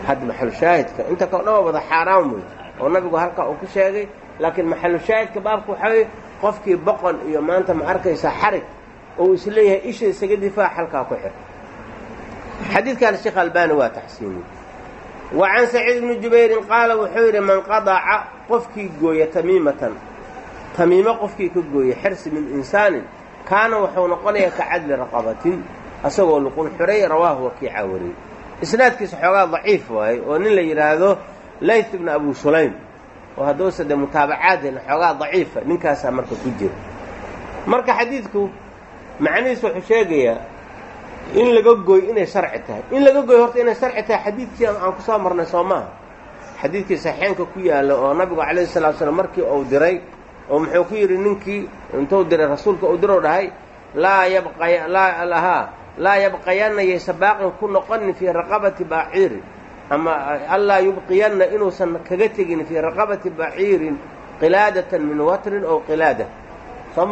hadda maxalushaahidka inta kao dhan wada xaaraan wey oo nabigu halkaa uu ku sheegay laakiin maxalushaahidka baabka waxaa weeye qofkii boqon iyo maanta ma arkaysaa xarig oo is leeyahay isha isaga difaac halkaa ku xir. Xadiidkan sheekh albani waa taxsiiniyey wa can saciid bni jubayrin qaala wuxuu yidhi man qadaca qofkii gooya tamiimatan tamiimo qofkii ka gooya xirsi min insaanin kaana wuxuu noqonayaa ka cadli raqabatin asagoo luqun xuray rawaahu wakiica wariyey. Isnaadkiisa xoogaa daciif waaye oo nin la yidhaahdo layth ibna abu sulaym oo hadduusa dee mutaabacaadeen xoogaa daciifa ninkaasaa marka ku jira. Marka xadiidku macnihiis wuxuu sheegayaa in laga gooy inay sharci tahay. In laga gooy horta inay sharci tahay xadiidkii aan ku soo marnay soo maaha xadiidkii saxiixeenka ku yaalla oo nabigu calayhi salatu slam markii uu diray oo muxuu ku yidhi ninkii intuu diray rasuulka uu dirou dhahay laa yabqaya laa lahaa laa yabqayanna yaysa baaqin ku noqonin fii raqabati baaciirin ama allaa yubqiyanna inuusan kaga tegin fii raqabati baciirin qilaadatan min watrin ow qilaada. Soo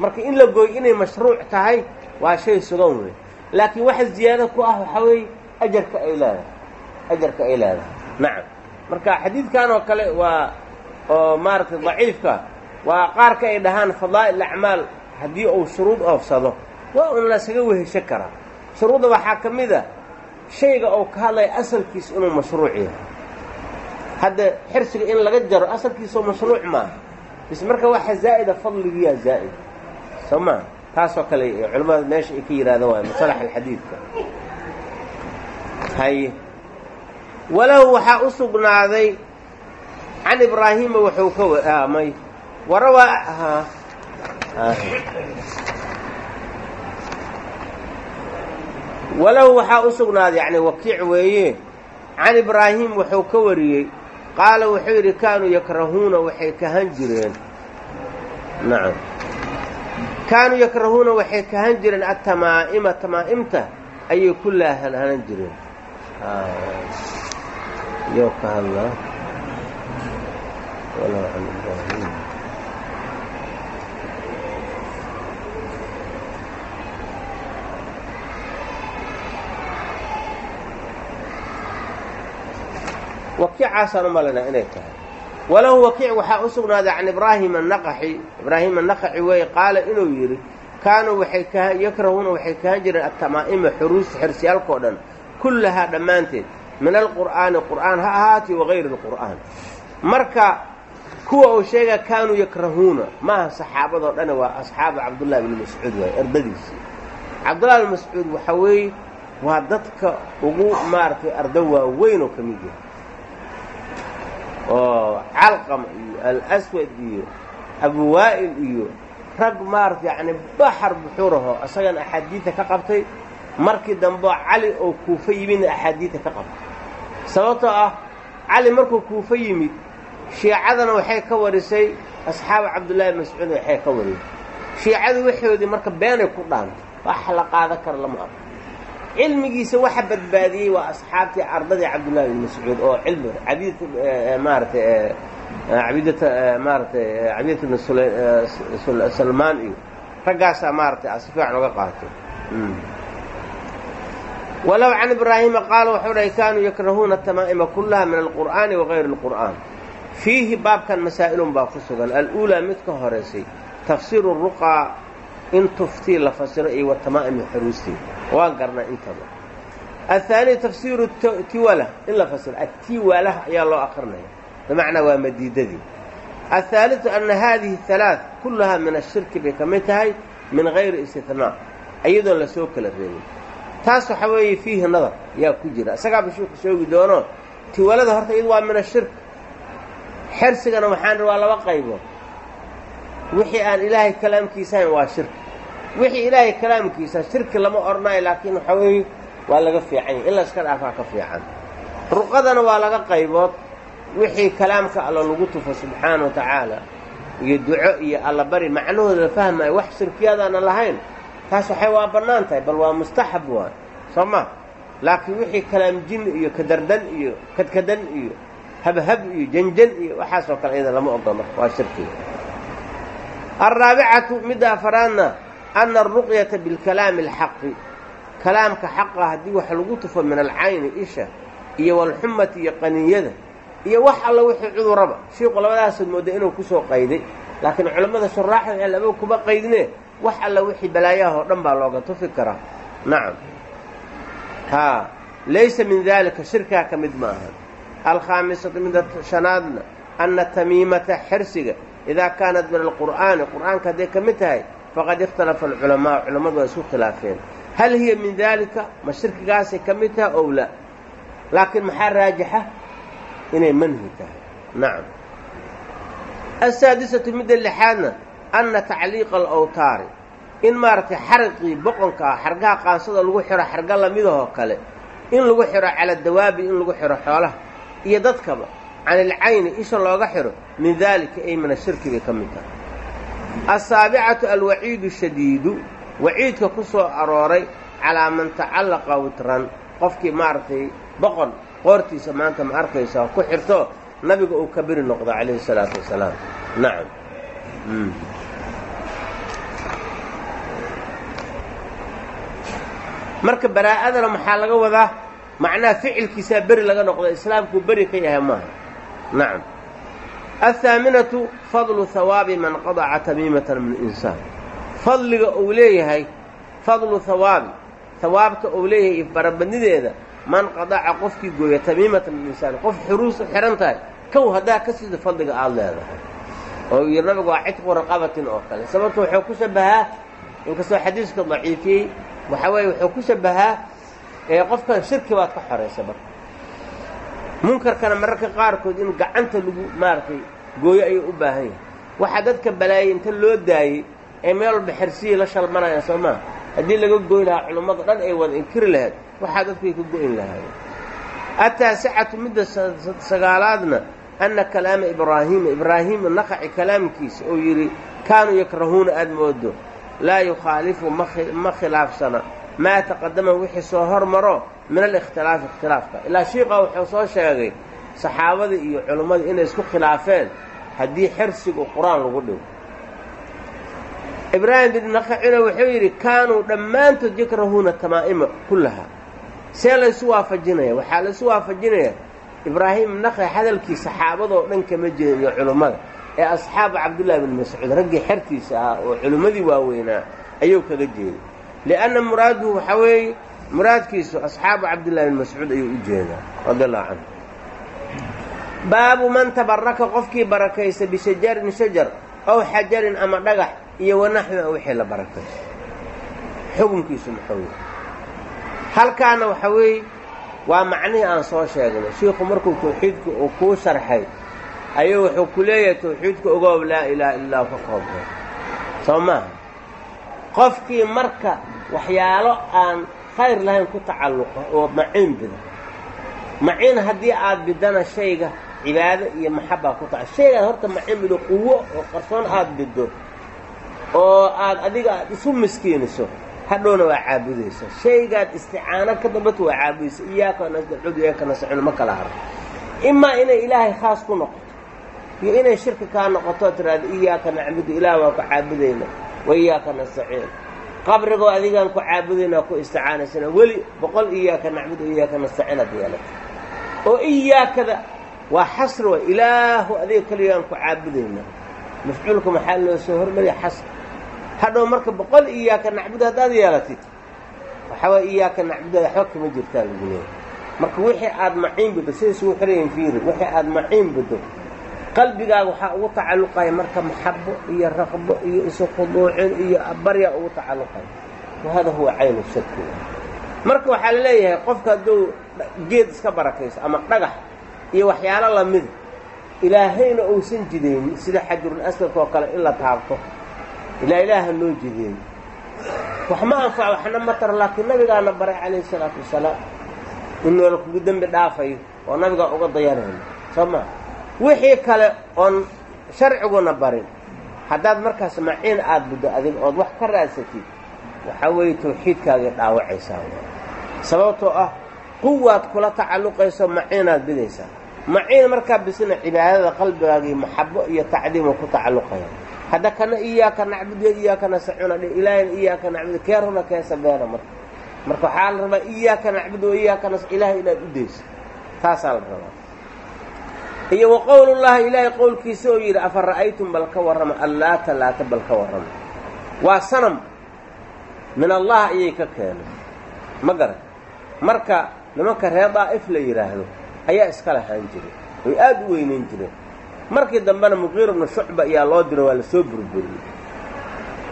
marka in la gooyo inay mashruuc tahay waa shay sugan wey laakiin waxa ziyaado ku ah waxaa weeye ajarka ay leedahay. Ajarka ay leedahay. Nacam marka xadiidkan oo kale waa oo maaragtay daciifka waa qaarka ay dhahaan fadaa'il acmaal haddii uu shuruud oofsado. Waa un lasaga wehesho karaa. Shuruudda waxaa ka mid a shayga uu ka hadlaya asalkiis inuu mashruuc yahay. Hadda xirsiga in laga jaro asalkiisoo mashruuc maaha bis marka waxa zaa'ida fadligiyaa zaa'id. Soo maa taasoo kale culimmada meesha ay ka yidhahdaan waay musalax alxadiidka haye walahu waxaa u sugnaaday can ibraahiima wuxuu ka waamay warawaa walahu waxaa u sugnaaday yani wakiic weeye can ibraahim wuxuu ka wariyey. Qaala wuxuu yidhi kaanuu yakrahuuna waxay kahan jireen. Nacam. Kaanuu yakrahuuna waxay kahan jireen atamaa'ima tamaa'imta ayay ku laahanhanan jireen. Yo ka hadlaa wakiicaasaan u malanaa inay tahay. Walahu wakiic waxaa u sugnaaday can ibraahim anaqaxi ibraahim annaqaxi weeye qaala inuu yidhi kaanuu waxay yakrahuuna waxay kahan jireen atamaa'ima xuruusta xersiyaalkao dhan kullahaa dhammaanteed min alqur'aani qur'aan ha ahaatay wagayri alqur'aan. Marka kuwa uu sheegaa kaanuu yakrahuuna maaha saxaabadoo dhani waa asxaaba cabdullahi bni mascuud waay ardadiisii cabdullahi bni mascuud waxaa weeye waa dadka ugu maaragtay ardo waaweyn oo ka mid yahay oo calqam iyo alaswad iyo abuwaa'il iyo rag maarata yacni baxar buxuuraho isagana axaadiidta ka qabtay. Markii dambeo cali oo kuufo yimidna axaadiidta ka qabtay. Sababtoo ah cali markuu kuufo yimid shiicadana waxay ka warisay asxaaba cabdullaahi mascuud waxay ka warisay. Shiicadu waxoodii marka beenay ku dhaantay wax la qaadan kara lama arko cilmigiisa waxa badbaadiyey waa asxaabtii ardadii cabdullahi bn mascuud oo cilmi cabid maaratay cabidata maaratay cabidata bn salmaan iyo raggaasaa maaratay si fiican uga qaatay walow can ibraahiima qaala wuxuu dhahay kaanuu yakrahuuna tamaa'ima kullaha min alqur'aani wagayri اlqur'aan fiihi baabkan masaa'ilun baa ku sugan. Aluulaa mid ka tafsiiru ruqaa in tuftii la fasiro iyo watamaa'imi xuruustii waan garnay intaba. Athaani tafsiiru tiwala in la fasiro. Atiwalah ayaa loo akrinaya bimacnaa waa madiidadii athaalitu ana haadihi halaaث kullahaa min ashirki bay ka mid tahay min gayri istithnaa iyadoon la soo kala reebin taas waxaa weeye fiihi nadar yaa ku jira. Isagaaba shuuku shoogi doono tiwalada horta iyadu waa min ashirk xersigana waxaan waa laba qaybood. Wixii aan ilaahay kalaamkiisa hayn waa shirki wixii ilaahay kalaamkiisa shirki lama odhanayo laakiin waxaa weeye waa laga fiican yahy in layska dhaafaa ka fiican. Ruqadana waa laga qaybood. Wixii kalaamka alla lagu tufo subxaana wa tacaala iyo duco iyo allabari macnahooda la fahmayo wax shirkiyaadaana lahayn. Taas waxay waa bannaan tahay bal waa mustaxab waay. Soo ma? Laakiin wixii kalaam jinni iyo kadardan iyo kadkadan iyo habhab iyo janjan iyo waxaasoo kale iyada lama ogo marka waa shirkiga alraabicatu midda afaraadna ana aruqyata bilkalaami alxaqi kalaamka xaqa haddii wax lagu tufo min alcayni isha iyo walxumati iyo qaniyada iyo wax alla wixii cuduraba shiiku labadaasood mooda inuu ku soo qayday laakiin culammada shuraaxda laba kuma qaydine wax alla wixii balaayaha oo dhan baa looga tufi karaa nacam haa laysa min daalika shirkaa ka mid ma ahan alkhaamisatu midda shanaadna anna tamiimata xersiga idaa kaanat min alqur'aani qur'aanka hadday ka mid tahay faqad ikhtalafa alculamaa culammadu waa isku khilaafeen hal hiya min daalika ma shirkigaasay ka mid tahay ow la laakiin maxaa raajixa inay manhi tahay nacam asaadisatu midda lixaadna anna tacliiqa alawtaari in maaragtay xaraqii boqonka ah xargaha qaansada lagu xiro xarga lamidahoo kale in lagu xiro cala dawaabi in lagu xiro xoolaha iyo dadkaba can ilcayni isha looga xiro min daalika ay min ashirki bay ka mid tahay asaabicatu alwaciidu shadiidu waciidka ku soo arooray calaa man tacallaqa witran qofkii maaragtay boqol qoortiisa maanta ma arkaysaa ku xirto nabiga uu ka beri noqdo calayhi salaatu wasalaam nacam marka baraa'adana maxaa laga wadaa macnaha ficilkiisaa beri laga noqdo islaamkuu beri ka yahay maaha nacam athaaminatu fadlu hawaabi man qadaca tamiimatan min insaan fadliga uu leeyahay fadlu hawaabi hawaabta uu leeyahay barabadnideeda man qadaca qofkii gooya tamiimatan min insaan qof xuruusa xihan tahay kow haddaa ka sida fadliga aada leedahay oo yidhi nabigu waa cidqu raqabatin oo kale sababto wuxuu ku shabahaa inkastoo xadiiska daciifiyey waxaa weeye wuxuu ku shabahaa ee qofkan shirki baad ka xoraysa marka munkarkana mararka qaarkood in gacanta lagu maaragtay gooyo ayuu u baahan yahay. Waxaa dadka balaayay inta loo daayey ee meel walba xersiyii la shalmanayaan soo maa haddii laga goyn lahaa culummada dhan ay wada inkiri lahayd waxaa dadkuay ka go'in lahaayeen. Ataasicatu midda sagaalaadna anna kalaama ibraahiima ibraahiima naqaci kalaamkiisa oo yidhi kaanuu yakrahuuna aada moodo laa yukhaalifu ma khilaafsana maa taqadama wixii soo hormaro min alikhtilaafi ikhtilaafka. Ilaa shiiqa wuxuu soo sheegay saxaabada iyo culummada inay isku khilaafeen haddii xersigu qur'aan lagu dhigo. Ibraahim bin naqacina wuxuu yidhi kaanuu dhammaantood yakrahuuna tamaa'ima kullaha. See laysu waafajinaya waxaa laysu waafajinaya ibraahim naqi hadalkii saxaabadoo dhan kama jeedin iyo culummada ee asxaaba cabdullaahi bin mascuud raggii xertiisa ahaa oo culimmadii waaweynaa ayuu kaga jeeday lianna muraaduhu waxaa weeye muraadkiisu asxaabu cabdullahi bin mascuud ayuu u jeedaa radi allahu canhu baabu man tabaraka qofkii barakaysta bishajarin shajar aw xajarin ama dhagax iyo wanaxwia wixii la barakaysto xukunkiisu muxuu yahay halkaana waxaa weeye waa macnihii aan soo sheegnay. Shiikhu markuu tawxiidka uu kuu sharxay ayuu wuxuu ku leeyahay tawxiidka ogoob laa ilaaha illaa ka koobnay soo maaha qofkii marka waxyaalo aan khayr lahayn ku tacalluqa oo maciin bida. Maciin haddii aad bidana shayga cibaado iyo maxabaa ku taca shaygaad horta maciin bido quwo oo qarsoon aada biddo oo aad adiga aad isu miskiiniso hadhowna waa caabudaysa shaygaad isticaano ka dambata waa caabudaysa iyaaka nasdacud iyaaka nastacinu ma kala haro imaa inay ilaahay khaas ku noqoto iyo inay shirki kaa noqoto tiraada iyaaka nacbudu ilaah waan ku caabudayna wa iyaaka nastaciin. Qabrigoo adigaan ku caabudaynaa ku isticaanaysana weli boqol iyaaka nacbudu iyaaka nastaciin ad yeelata oo iyaakada waa xasri waa ilaahu adiga keligaan ku caabudaynaa mafcuulka maxaa loo soo hormariya? Xasr. Hadhow marka boqol iyaaka nacbudu haddaad yeelatid waxaa waay iyaaka nacbudaada waxba kama jirtaa lagu leeyahy marka wixii aad maciin biddo siday isugu xirayin fiiri wixii aad maciin biddo qalbigaaga waxaa ugu tacalluqaya marka maxabo iyo raqbo iyo isu khuduucin iyo barya ugu tacalluqaya wa hada huwa caynu shirki. Marka waxaa la leeyahay qofka hadduu geed iska barakayso ama dhagax iyo waxyaalo lamida ilaahayna uusan jidaynin sida xajurul aswadka oo kale in la taabto ilaa ilaaha loo jideeyo wax ma anfaco waxna ma taro laakiin nabigaana baray calayhi isalaatu wasalaam. In noola kugu dembi dhaafayo oo nabigaa uga dayanayno soo maa wixii kale oon sharciguna barin. Haddaad markaas maciin aada buddo adig ood wax ka raadsatid waxaa weeye tawxiidkaagay dhaawacaysaa sababtoo ah quwaad kula tacalluqayso maciinaad bidaysaa. Maciin markaa bisina cibaadada qalbigaaga iyo maxabo iyo tacdiima ku tacalluqaya. Hadda kana iyaaka nacbud iyo iyaaka nastaciina dhe ilaahayna iyaaka nacbud kee runa marka marka waxaa la rabaa iyaaka nacbud wa iyaaka nas ilaahay inaad u dayso taasaa la rabaa iyo wa qowlullaahi ilaahay qowlkiisa oo yidhi afa ra'aytum bal ka warrama? Allaata laata bal ka warrama. Waa sanam min allah ayay ka keenay. Ma garan marka nimanka reer daa'if la yidhaahdo ayaa iska lahaan jiray oy aada u weynayn jireen. Markii dambena muqiir bnu shucba ayaa loo diro waa la soo burburiyey.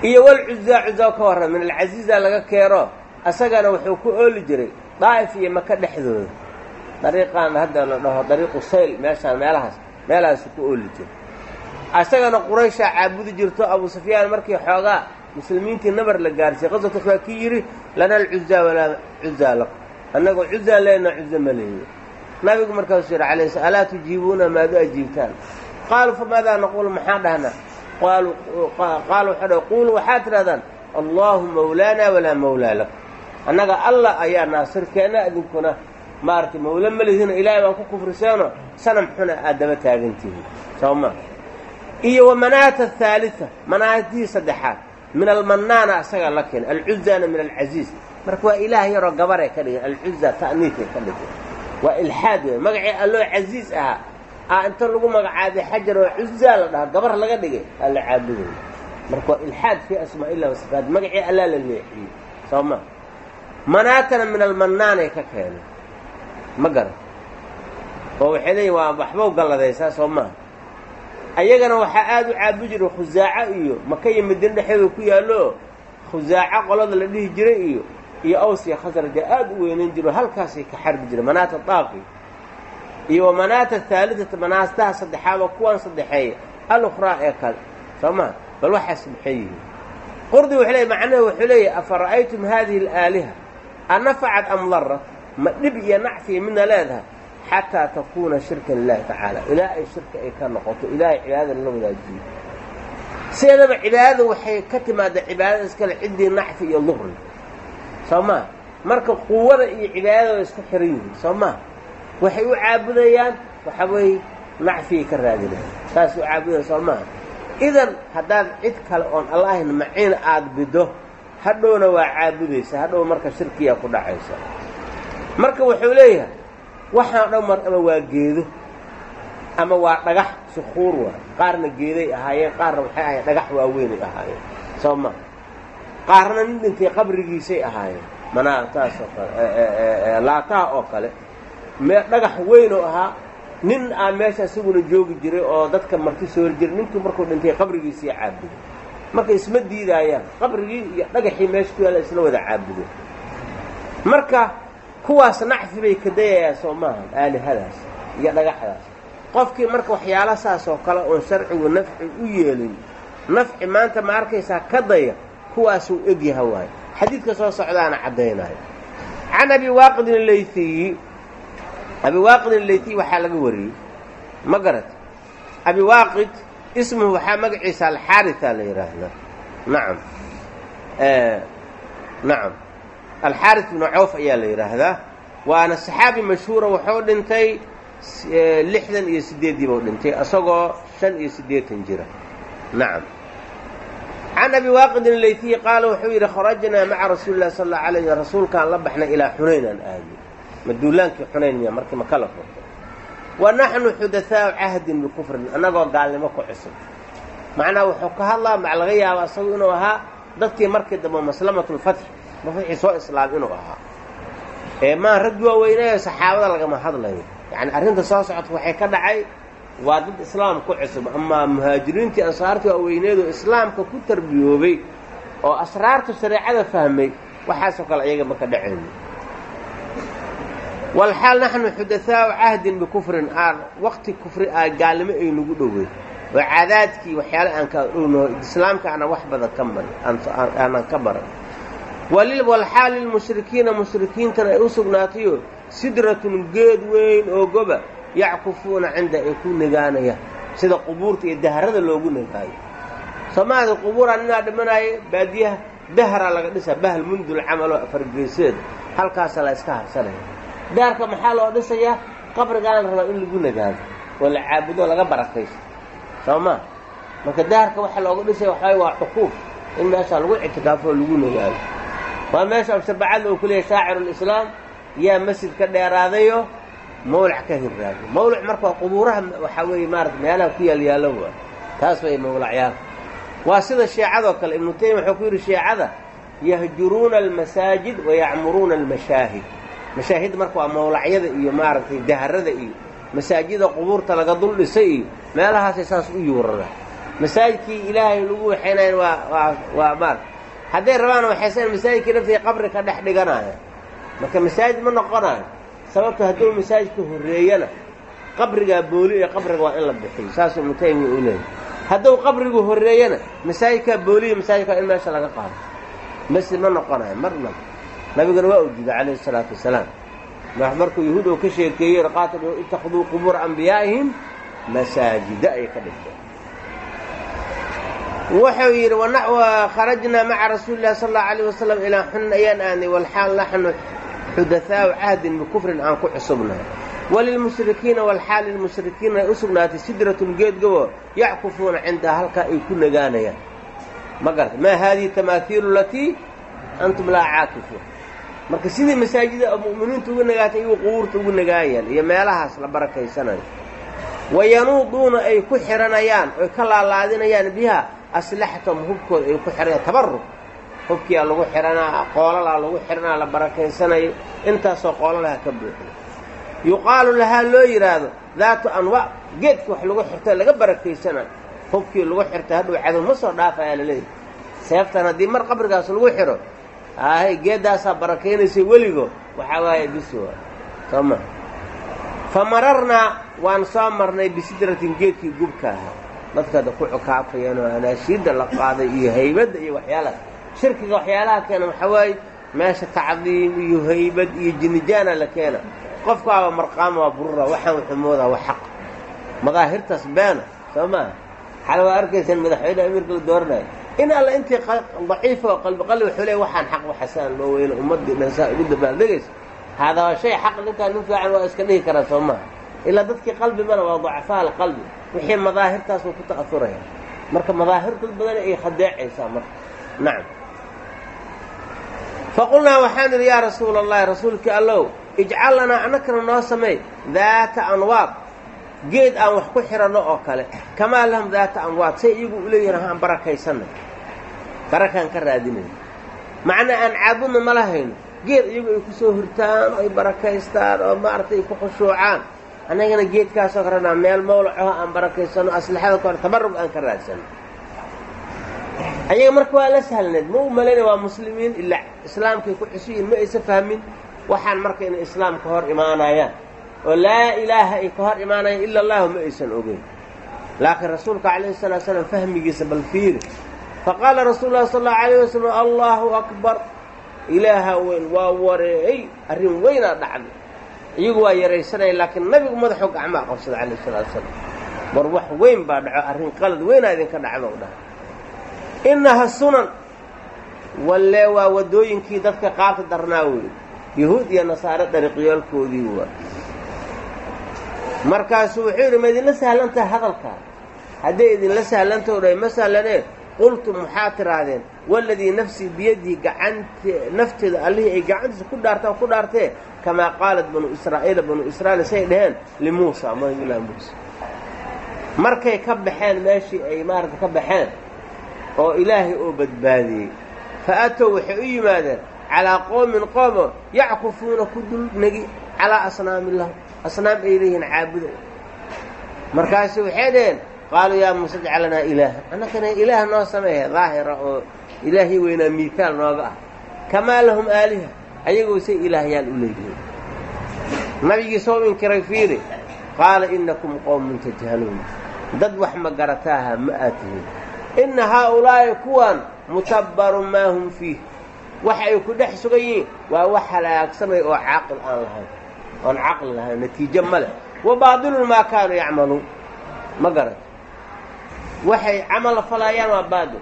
Iyo walcuzaa cuzaa ka warrama min alcasiiza laga keeno asagana wuxuu ku ooli jiray daa'if iyo maka dhexdooda dariiqaan hadda la dhaho dariiqu sayl meeshaan meelahaas meelahaasu ku ooli jiray asagana qurayshaa caabudi jirto abu sufyaan markii xoogaa muslimiintii nabar la gaarsiiyey. Qaswatkas waa kii yidhi lana alcuzaa walaa cuzaa lakum annagoo cuzaa leena cuzo ma leeyo nabigu markaasuu yidhi calayh sl alaa tujiibuuna maadu ajiibtaan? Qaaluu famaadaa naquulu? Maxaan dhahnaa qaalu qaalu waxaa dha quulu waxaad tidhahdaan allaahu mawlaana walaa mawlaa lakum annaga allah ayaa naasirkeenna idinkuna maaragtay mawla malihina ilaahay baan ku kufriseeno sanam xuna aad daba taagantihiin soo ma? Iyo wa manaata ahaalita manaatii saddexaad. Min almannaana asagaa la keenay alcuzaana min alcasiiz marka waa ilaah yaroo gabaray ka dhigeen alcuza ta'niifay ka dhigeen. Waa ilxaad wey magacii alloo casiis ahaa aa inta lagu magacaabay xajar oo cuzaa la dhaha gabar laga dhigay aa la caabudaya marka waa ilxaad fii asmaa illah wasifaat magacii allaa la leexiyey. Soo ma? Manaatana min almanaanay ka keenay ma garan. Oo waxay leeyihiin waa waxbow galladaysaa soo maha ayagana waxaa aada u caabudi jiray khusaaco iyo maka iyo madiine dhexeeda ku yaallo khusaaco qolada la dhihi jiray iyo iyo awsiya khasraja aada u weynayn jiro halkaasay ka xarbi jiray manaata daaqi iyo manaata haalidata manaastaha saddexaad oo kuwan saddexeeya alukhraa ee kale. Soo maa bal waxaas maxay yihiin. Qurdi wuxuu leey macnahu wuxuu leeyahy afa haadihi alaaliha? Anafacad am darat ma dhib iyo nacfiya midna leedahay xataa takuuna shirka lilahi tacaala. Ilaa ay shirka ay ka noqoto ilaahay cibaadada la wadaajiyo. Sideedaba cibaadada waxay ka timaada cibaadada iskale ciddii nacfi iyo duhri soo maa marka quwada iyo cibaadada way isku xiran yihiin. Soo maa waxay u caabudayaan waxa weeye nacfiyay ka raadinayaan. Saas u caabudaya soo maaha idan haddaad cid kale oon allahin maciin aada bido hadhowna waa caabudaysa hadhow marka shirkiyaa ku dhacaysa marka wuxuu leeyahay waxaan dhan mar ama waa geedo ama waa dhagax sukuur waa. Qaarna geeday ahaayeen qaarna waxay ahayen dhagax waaweynay ahaayeen. Soo ma qaarna nin dhintay qabrigiisay ahaayeen. Manaataas oo kale laataha oo kale. Mee dhagax weyn oo ahaa nin aa meesha isaguna joogi jiray oo dadka marti soo hor jiray ninkii markuu dhintay qabrigiisii caabuday marka isma diidaayaan qabrigii iyo dhagaxii meesha ku yaalla isla wada caabudeen. Marka kuwaas nacfi bay ka dayayaan soo aalihadaas iyo dhagaxdaas. Qofkii marka waxyaala saas oo kale oon sharcigu nafci u yeelin nafci maanta ma arkaysaa ka daya kuwaasuu egyaha waayo. Xadiidka soo socdaana caddaynayo. Can abi waaqidin alayhiyi abi waaqidin alayhiyi waxaa laga wariyey ma garat abi waaqid ismuhu waxaa magaciisa alxaarita la yidhaahdaa nacam nacam alxaaris bnu cawf ayaa la yidhaahdaa waana saxaabi mashhuura wuxuu dhintay lixdan iyo siddeeddii buu dhintay isagoo shan iyo siddeetan jira. Nacam can abi waaqidin alayhiyi qaala wuxuu yidhi kharajnaa maca rasuuli llahi sal alla alay rasuulkaan la baxnay ilaa xunayn aan aadnay maduulaankii xunayn miya markii maka la furtay. Wa naxnu xudathaau cahdin bikufrin annagoo gaalnimo ku cusub. Macnaa wuxuu ka hadlaa mac laga yaaba isagu inuu ahaa dadkii markii dambe maslamatulfatx mafatxii soo islaam inuu ahaa. Ee maan rag waaweynayo saxaabada lagama hadlayo. Yacni arrinta soo socota waxay ka dhacay waa dad islaam ku cusub amaa muhaajiriintii ansaartii waaweyneedoo islaamka ku tarbiyoobay oo asraarta shareecada fahmay waxaasoo kale ayaga ma ka dhacayno walxaal naxnu xudathaau cahdin bikufrin aan waqti kufri ah gaalnimo ay nagu dhowey oo caadaadkii waxyaale aan ka dhowno islaamka aanan wax badan ka marin aanan ka baran walxaal lilmushrikiina mushrikiintana ay u sugnaatayo sidratun geed weyn oo goba yackufuuna cinda ay ku negaanayaan sida qubuurta iyo dahrada loogu negaayo. Soomaalia qubuuraa ninaa dhimanaayo baadiyaha dahraa laga dhisaa bahal mundul camaloo afargeeseed halkaasa la iska harsanaya. Daarka maxaa loo dhisayaa? Qabrigaana la rabaa in lagu nagaado oo la caabudo laga barakaysto. Soo maa marka daarka waxa looga dhisaya waxaay waa xuquuq in meeshaa lagu ictikaafo lagu nagaado waa meesha abshabacadda uu ku leeyahy shaacirulislaam yaa masjid ka dheeraadayo mawlac ka hirraaday mawlac marka qubuuraha waxaa weeye maarata meelaha ku yaal yaallo waa. Taas way mawlacyaal waa sida sheecadoo kale ibnu taymiya wuxuu ku yidhi sheecada yahjuruuna almasaajid wa yacmuruuna almashaahid. Mashaahid marka waa mawlacyada iyo maaragtay daharada iyo masaajida qubuurta laga dul dhisay iyo meelahaasay saas u yuuraraan. Masaajidkii ilaahay lagu waxaynayan waa waa waa maarata hadday rabaan waxaysan masaajidkii naftiga qabri ka dhex dhiganaya marka masaajid ma noqonayo sababto hadduu masaajidka horreeyana qabrigaa booli ee qabriga waa in la bixiyo saasuu ibnu taymiya uu leeyahy hadduu qabrigu horreeyana masaajidkaa booliya masaajidka waa in meesha laga qaado. Masjid ma noqonayo marnaba nabiguna waa ujiday calayhi isalaatu wasalaam. Markuu yahuud oo ka sheekeeyey raqaatil ittakhaduu qubuura ambiyaa'ihim masaajida ayay ka dhigteen wuxuu yidhi kharajnaa maca rasuuli llahi sal allau alayh wasalam ilaa xunn ayaan aanay walxaal naxnu xudathaau cahdin bikufrin aan ku cusubnahay. Walilmushrikiina walxaal lilmushrikiina ay u sugnaatay sidratun geedgabo yackufuuna cindaha halkaa ay ku nagaanayaan. Ma garata maa haadihi tamaahiilu alatii antum laa caakifuun marka sidii masaajida mu'miniintu ugu nagaatay iyagu qubuurta ugu nagaayaan iyo meelahaas la barakaysanayo. Wayanuuduuna ay ku xihanayaan oy ka laalaadinayaan biha aslaxatahum hubkooda ay ku xihanayan tabarug hubkiyaa lagu xidhanaa qoolalaa lagu xidhanaa la barakaysanayo. Intaasoo qoolalaha ka buuxda yuqaalu lahaa loo yidhaahdo daatu anwa geedka wax lagu xirto laga barakaysanayo hubkii lagu xirtay hadhow cadow ma soo dhaafayaa laleeyahy seeftan haddii mar qabrigaas lagu xidho ahay geeddaasaa barakaynaysa weligo. Waxaa waaye bisoa soo ma fa mararnaa waan soo marnay bisidratin geedkii gubka ahaa dadkada ku cukaafayaan oo hanaashiidda la qaaday iyo haybadda iyo waxyaalaha. Shirkiga waxyaalaha keena waxaa waaye meesha tacdiim iyo haybad iyo jinijaana la keena. Qofkaaba marqaama waa burura waxaan wuxuu moodaa waa xaq. Madaahirtaas beena soo maaha xal waa arkaysaan madaxweyne amiirka la dooranayo. In alla intii daciifa oo qalbi qalbi wuxuu leey waxaan xaq waxasaan loo weyno ummaddii dhan saa ugu dabaaldegaysa haadaa waa shay xaq ninkaan nin fiican waa iska dhihi karaa soo maaha ilaa dadkii qalbi mana waa dacafaa alqalbi wixii madaahirtaas uu ku ta'auraya marka madaahir dad badan ay khadeecaysaa marka. Nacam faqulnaa waxaan idhi yaa rasuula allahi rasuulkii allow ijcal lanaa annakana noo sameey daata anwaad. Geed aan wax ku xidhanno oo kale kamaa lahum daata anwaad say iyagu u leeyihiin aan barakaysanna barakaan ka raadinayno macnaa aan caabudna ma lahayno geed iyagu ay ku soo hurtaan oo ay barakaystaan oo maaragtay ay ku khushuucaan annagana geedkaasoo ka rabnaa meel mawlacaho aan barakaysanno aslaxada kahor tabarug aan ka raadsanno ayaga marka waa la sahlneed ma u malayna waa muslimiin ilaa islaamkay ku cusuyiin ma aysa fahmin waxaan marka inay islaam ka hor imaanayaan. Oo laa ilaaha ay ka hor imaanayaan ila allahu ma aysan ogeyn. Laakiin rasuulka calayhi salatu slam fahmigiisa bal fiiri faqaala rasuulu llahi sal allau alayh wasalam allahu akbar. Ilaaha weyn waa wareey arrin weynaa dhacday iyagu waa yaraysanaya laakiin nabigu madaxoo gacmaa qabsada calayhi salaatu salaam. War wax weyn baa dhaco arrin qalad weynaa idinka dhacdo dhaha innaha sunan. Wallee waa waddooyinkii dadka qaabta darnaa weeye yahuud iyo nasaare dariiqyoolkoodii waa. Markaasuu wuxuu yidhi ma idinla sahlantaha hadalkaa hadday idinla sahlantaho dha ma sahlanee qultum maxaa tidhaahdeen waladii nafsii biyadihi gacante nafteeda allihii ay gacantiisa ku dhaartaan ku dhaartee kamaa qaalat banuu israa'iila banuu israa'iil say dhaheen limuusa mahilah muusa. Markay ka baxeen meeshii ay maarata ka baxeen oo ilaahay oo badbaadiyey. Fa atow waxay u yimaadeen calaa qoomin qoomo yackufuuna ku dul negi calaa asnaami lahu asnaam ay leeyihiin caabuda markaasu waxay dhaheen qaaluu yaa muuse jcal lanaa ilaaha annakana ilaah noo sameeya daahira oo ilaahii weynaa miihaal nooga ah. Kamaa lahum aaliha? Ayagoo say ilaahyaal u leeyihiin nabigii soo inkiray fiiri qaala innakum qowmun tajhaluun. Dad wax ma garataaha ma aad tihiin. Inna haaulaa'i kuwan mutabbarun maa hum fiih. Wax ay ku dhex sugan yihiin waa wax halaagsamay oo caaqil aan lahayn. Oon caqli lahayn natiijo ma leh. Wa baadilun maa kaanuu yacmaluun. Ma garat waxay camal falayaan waa baadil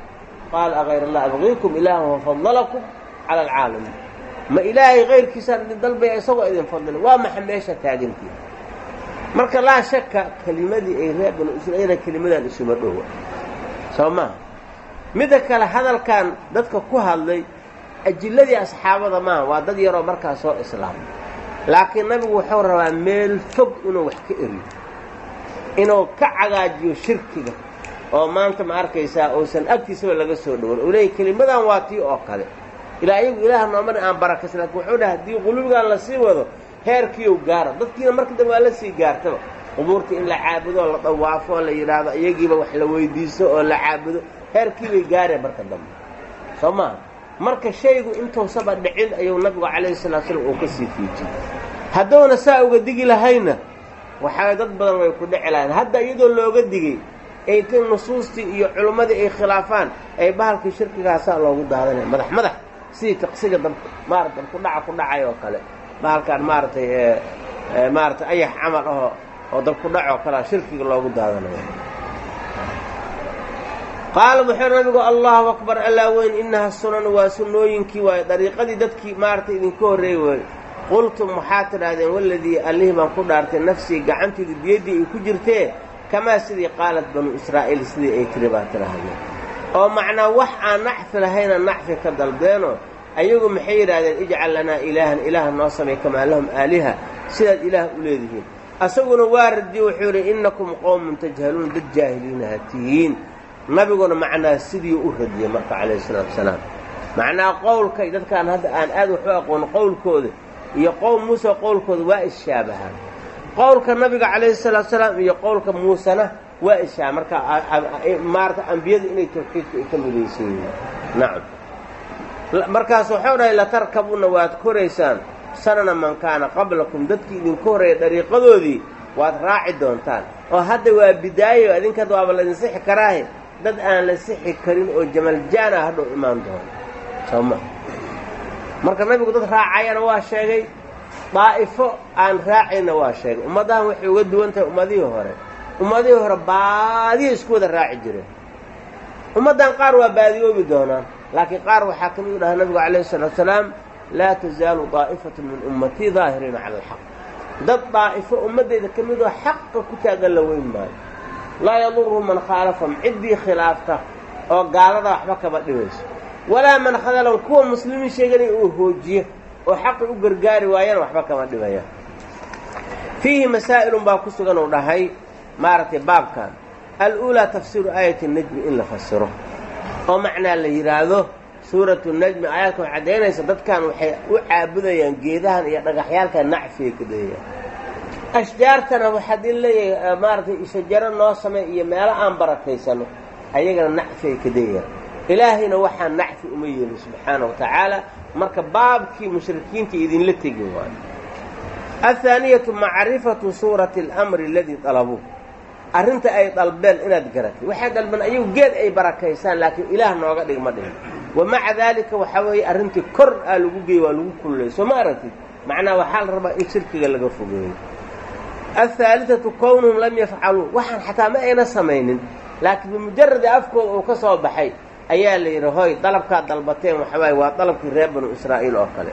qaala akayr allah abqiikum ilaahan wafadalakum cala alcaalamiin. Ma ilaahay kayrkiisaan idin dalbaya isagoo idin fadlay waa maxa meesha taagantii? Marka laa shaka kelimadii ay reer banu israa'iila kelimadan isuma dhowa soo maaha midda kale hadalkan dadka ku hadlay ajiladii asxaabada maaha waa dad yaroo markaa soo islaamay laakiin nabigu wuxuu rabaa meel fog inuu wax ka eriyo inuu ka cagaajiyo shirkiga oo maanta ma arkaysaa uusan agtiisaba laga soo dhowin uu leeyay kelimadan waa tii oo kale. Ilaa iyagu ilaah noomana aan barakaysan laakiin wuxuu dhaha haddii qulubigan la sii wado heerkiiou gaara dadkiina marka dambe waa la sii gaartaba. Qubuurta in la caabudo oo la dawaafo oo la yidhaahdo iyagiiba wax la weydiisto oo la caabudo heerkiibay gaareen marka dambe. Soo maaha marka shaygu intuusaba dhicin ayuu nabigu calayhi salatu slam uu ka sii fiijiyey. Hadduuna saa uga digi lahayna waxaa dad badan way ku dhici lahayn hadda iyadoo looga digay ay nusuustii iyo culummadii ay khilaafaan ay bahalkii shirkigaasaa loogu daadanaya. Madax madax sidii tiqsiga dab maarata ku dhaca ku dhacay oo kale. Bahalkaan maaragtay maaratay ayax camal ahoo oo dab ku dhac oo kalea shirkiga loogu daadanayo qaala wuxuu nabigu allahu akbar allaa weyn innaha sunan waa sunnooyinkii waayo dariiqadii dadkii maaragtay idinka horreey waayo qultum waxaa tidhaahdeen? Waladii allihii baan ku dhaartay nafsii gacanteedu biyaddii ay ku jirtee kamaa sidii qaalat banuu israa'iil sidii ay tiri baa tidhaahdeen oo macnaa wax aan nacfi lahayna nacfi ka dalbeenoo ayagu maxay yidhahdeen ijcal lanaa ilaahan ilaah noo samay kamaa lahum aaliha sidaad ilaah u leedihiin. Asaguna waa radiye wuxuu yidhi innakum qowmun tajhaluuna dad jaahiliinaha tihiin. Nabiguna macnaa sidii u radiyey marka calayhi salaatu wasalaam. Macnaa qowlka dadkaan hadda aan aad wax u aqoon qowlkooda iyo qowm muuse qowlkooda waa isshaabbahaan qowlka nabiga calayhi salaatu salaam iyo qowlka muusena waa ishaa. Marka maarata ambiyadu inay tawxiidka ay ka midaysan yihiin. Nacam. Markaas waxau dhahay latarkabunna waad koraysaan sanana man kaana qablakum. Dadkii idinku horreeya dariiqadoodii waad raaci doontaan. Oo hadda waa bidaayo adinka waaba laydin sixi karaahe. Dad aan la sixi karin oo jamaljaana hadhow imaan doono sooma marka nabigu dad raacayana waa sheegay daa'ifo aan raacayna waa sheegay. Ummaddahan waxay uga duwan tahay ummadihii hore. Ummadihii hore baadiya isku wada raaci jireen. Ummaddan qaar waa baadiyoobi doonaan. Laakiin qaar waxaa ka mid u dhahay nabigu calayhi salaatu salaam laa tazaalu daa'ifatu min ummatii daahiriina cala alxaq dad daa'ifo ummaddayda ka midoo xaqa ku taagan la weyn maayo. Laa yaduruhu man khaalafahum ciddii khilaafta oo gaalada waxba kama dhibayso walaa man khadalan kuwa muslimiin sheeganaya uu hoojiyo oo xaqi u gargaari waayana waxba kama dhibaya. Fiihi masaa'ilun baa ku sugan uu dhahay maaragtay baabkan al-uulaa tafsiiru aayati najmi in la fasiro oo macnaa la yidhaahdo suuratu najmi aayaadka waxay caddaynaysa dadkan waxay u caabudayaan geedahan iyo dhagaxyaalka nacfiga ka dayayaan ashjaartana waxaad in leeyahay maaragtay shajaro noo samay iyo meelo aan barakaysano ayagana nacfi ay ka dayayaan ilaahayna waxaa nacfi uma yeelin subxaana wa tacaala. Marka baabkii mushrikiinta idinla tegi waayo athaaniyatu macrifatu suurati alamri aladii dalabuu arrinta ay dalbeen inaad garatay. Waxay dalbeen ayagu geed ay barakaysaan laakiin ilaah nooga dhig ma dhihin wa maca daalika waxaa weeye arrintii kor aa lagu geey waa lagu kululay. Soo ma aragtid macnaha waxaa la rabaa in shirkiga laga fogeeyo. Athaalithatu kownuhum lam yafcaluu waxaan xataa ma ayna samaynin laakiin bimujaradi afkooda uu ka soo baxay ayaa la yidhi hoy dalabkaad dalbateen waxa waaye waa dalabkii reer banu israa'iil oo kale.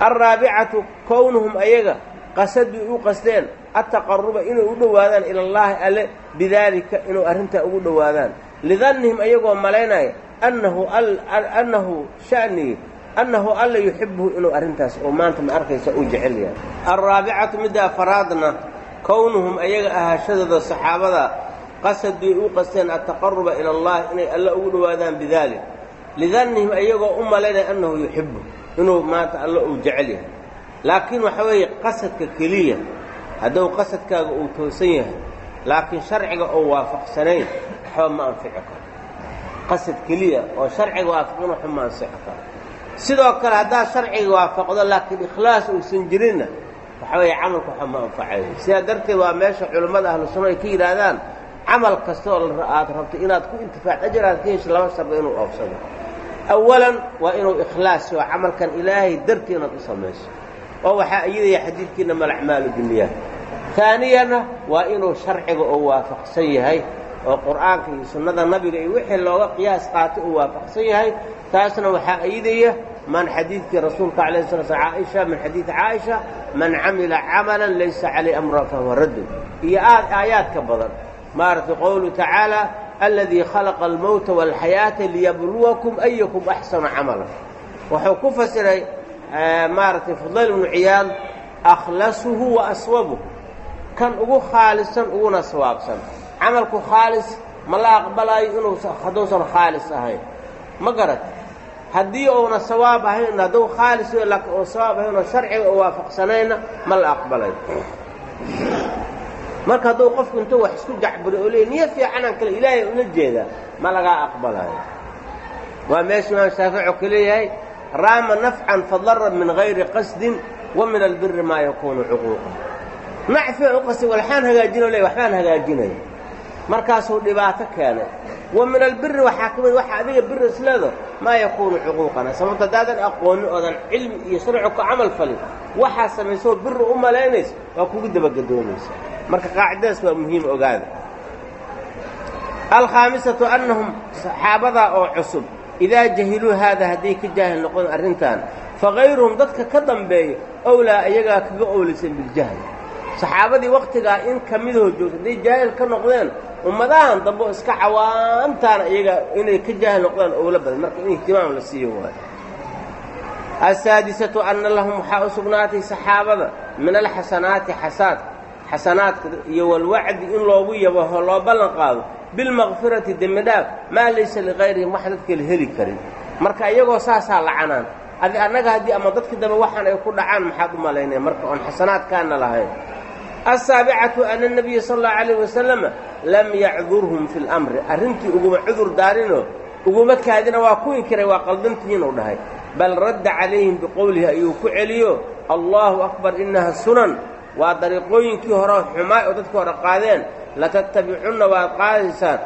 Alraabicatu kownuhum ayaga qasadii u qasdeen attaqaruba inay u dhowaadaan ilallaahi alle bidaalika inuu arrintaa ugu dhowaadaan. Lidannihim ayagoo malaynaya annahu annahu sha'nii annahu alla yuxibuhu inuu arrintaas oo maanta ma arkaysa uu jecel yahay. Alraabicatu midda afaraadna kownuhum ayaga ahaashadooda saxaabada qasadii u qasteen attaqaruba ila allahi inay alle ugu dhowaadaan bidaalik lidannihim ayagoo u malaynaya annahu yuxibu inuu maanta alle uu jecel yahay. Laakiin waxa weeye qasadka keliya hadduu qasadkaaga uu toosan yahay laakiin sharciga oo waafaqsanayn waxba ma anfici karo. Qasad keliya oo sharciga waafaqin waxba ma ansixi karo. Sidoo kale haddaad sharciga waafaqdo laakiin ikhlaas uusan jirinna waxa weeye camalka waxba ma anfacayo sidaa darteed waa meesha culimmada ahlu sunna ay ka yidhaahdaan camal kasta oo aad rabto inaad ku intifaac ajar aad ka hesho laba sharba inuu oofsado awalan waa inuu ikhlaas oo camalkan ilaahay dartii inaad u samayso. Oo waxaa iyadaya xadiidkiina malacmaalu binniyaat taaniyana waa inuu sharciga oo waafaqsan yahay oo qur'aanka iyo sunnada nabiga iyo wixii looga qiyaas qaatay uu waafaqsan yahay. Taasna waxaa iyadaya man xadiidkii rasuulka alayh sala sl caaisha min xadiidi caaisha man camila camalan laysa calayh amrun fahuwa raddun. Iyo aad aayaadka badan maaragtay qowluhu tacaala aladii khalaqa almowta waalxayaata liyabluwakum ayakum axsanu camalan wuxuu ku fasiray maaragtay fudayl ibnu ciyaad akhlasuhu wa aswabuhu kan ugu khaalisan uguna sawaabsan camalku khaalis ma la aqbalaayo inuu hadduusan khaalis ahayn ma garat haddii uuna sawaab ahayn hadduu khaalis sawaab ahayn oo sharciga oo waafaqsanayna ma la aqbalayo marka hadduu qofku intuu wax isku jacburi oo leey niyo fiicanaan kale ilaahay ula jeedaa ma lagaa aqbalayo waa meesha imaam shaafici ku leeyahay raama nafcan fadara min gayri qasdin wa albiri maa yakuunu cuquuqa nacfian u qasdi walxaan hagaajino le waxbaan hagaajinaya markaasuu dhibaato keenay wa min albiri waxaa ka mid waxa adiga biri isleedo maa yakuunu cuquuqana. Sababto haddaadan aqoonin oodan cilmi iyo sharcu ka camal falin waxaa samaysoo biri u malaynaysa waa kugu dabagadoomaysa marka qaacidadaas waa muhiim ogaada. Alkhaamisatu annahum saxaabadaa oo cusub idaa jahiluu haada hadday ka jaahil noqon arrintan fagayruhum dadka ka dambeeya owlaa iyagaa kaga owlaysan biljahli saxaabadii wakhtigaa in ka midahoo joogta hadday jaahil ka noqdeen ummadahan dambe oo iska cawaantaana iyaga inay ka jaahil noqdaan owla badan marka in ihtimaam la siiyo waayo. Asaadisatu anna lahum waxaa u sugnaatay saxaabada min alxasanaati xasaad xasanaadka iyo walwacdi in loogu yabaho loo ballan qaado bilmaqfirati dembi dhaaf maa laysa ligayrihim wax dadka la heli karin. Marka iyagoo saasaa lacanaan adi annaga haddii ama dadka dambe waxaan ay ku dhacaan maxaad u malaynaya marka oon xasanaadkaana lahayn asaabicatu ana nabiya sala allahu calayh wasalama lam yacdurhum fi lamri arrintii uguma cudur daarinoo uguma kaadina waa ku inkiray waa qaldantihiinuu dhahay bal radda calayhim biqowlihi ayuu ku celiyo allaahu akbar innaha sunan waa dariiqooyinkii hore xumaay oo dadka hore qaadeen latattabicunna waad qaadaysaan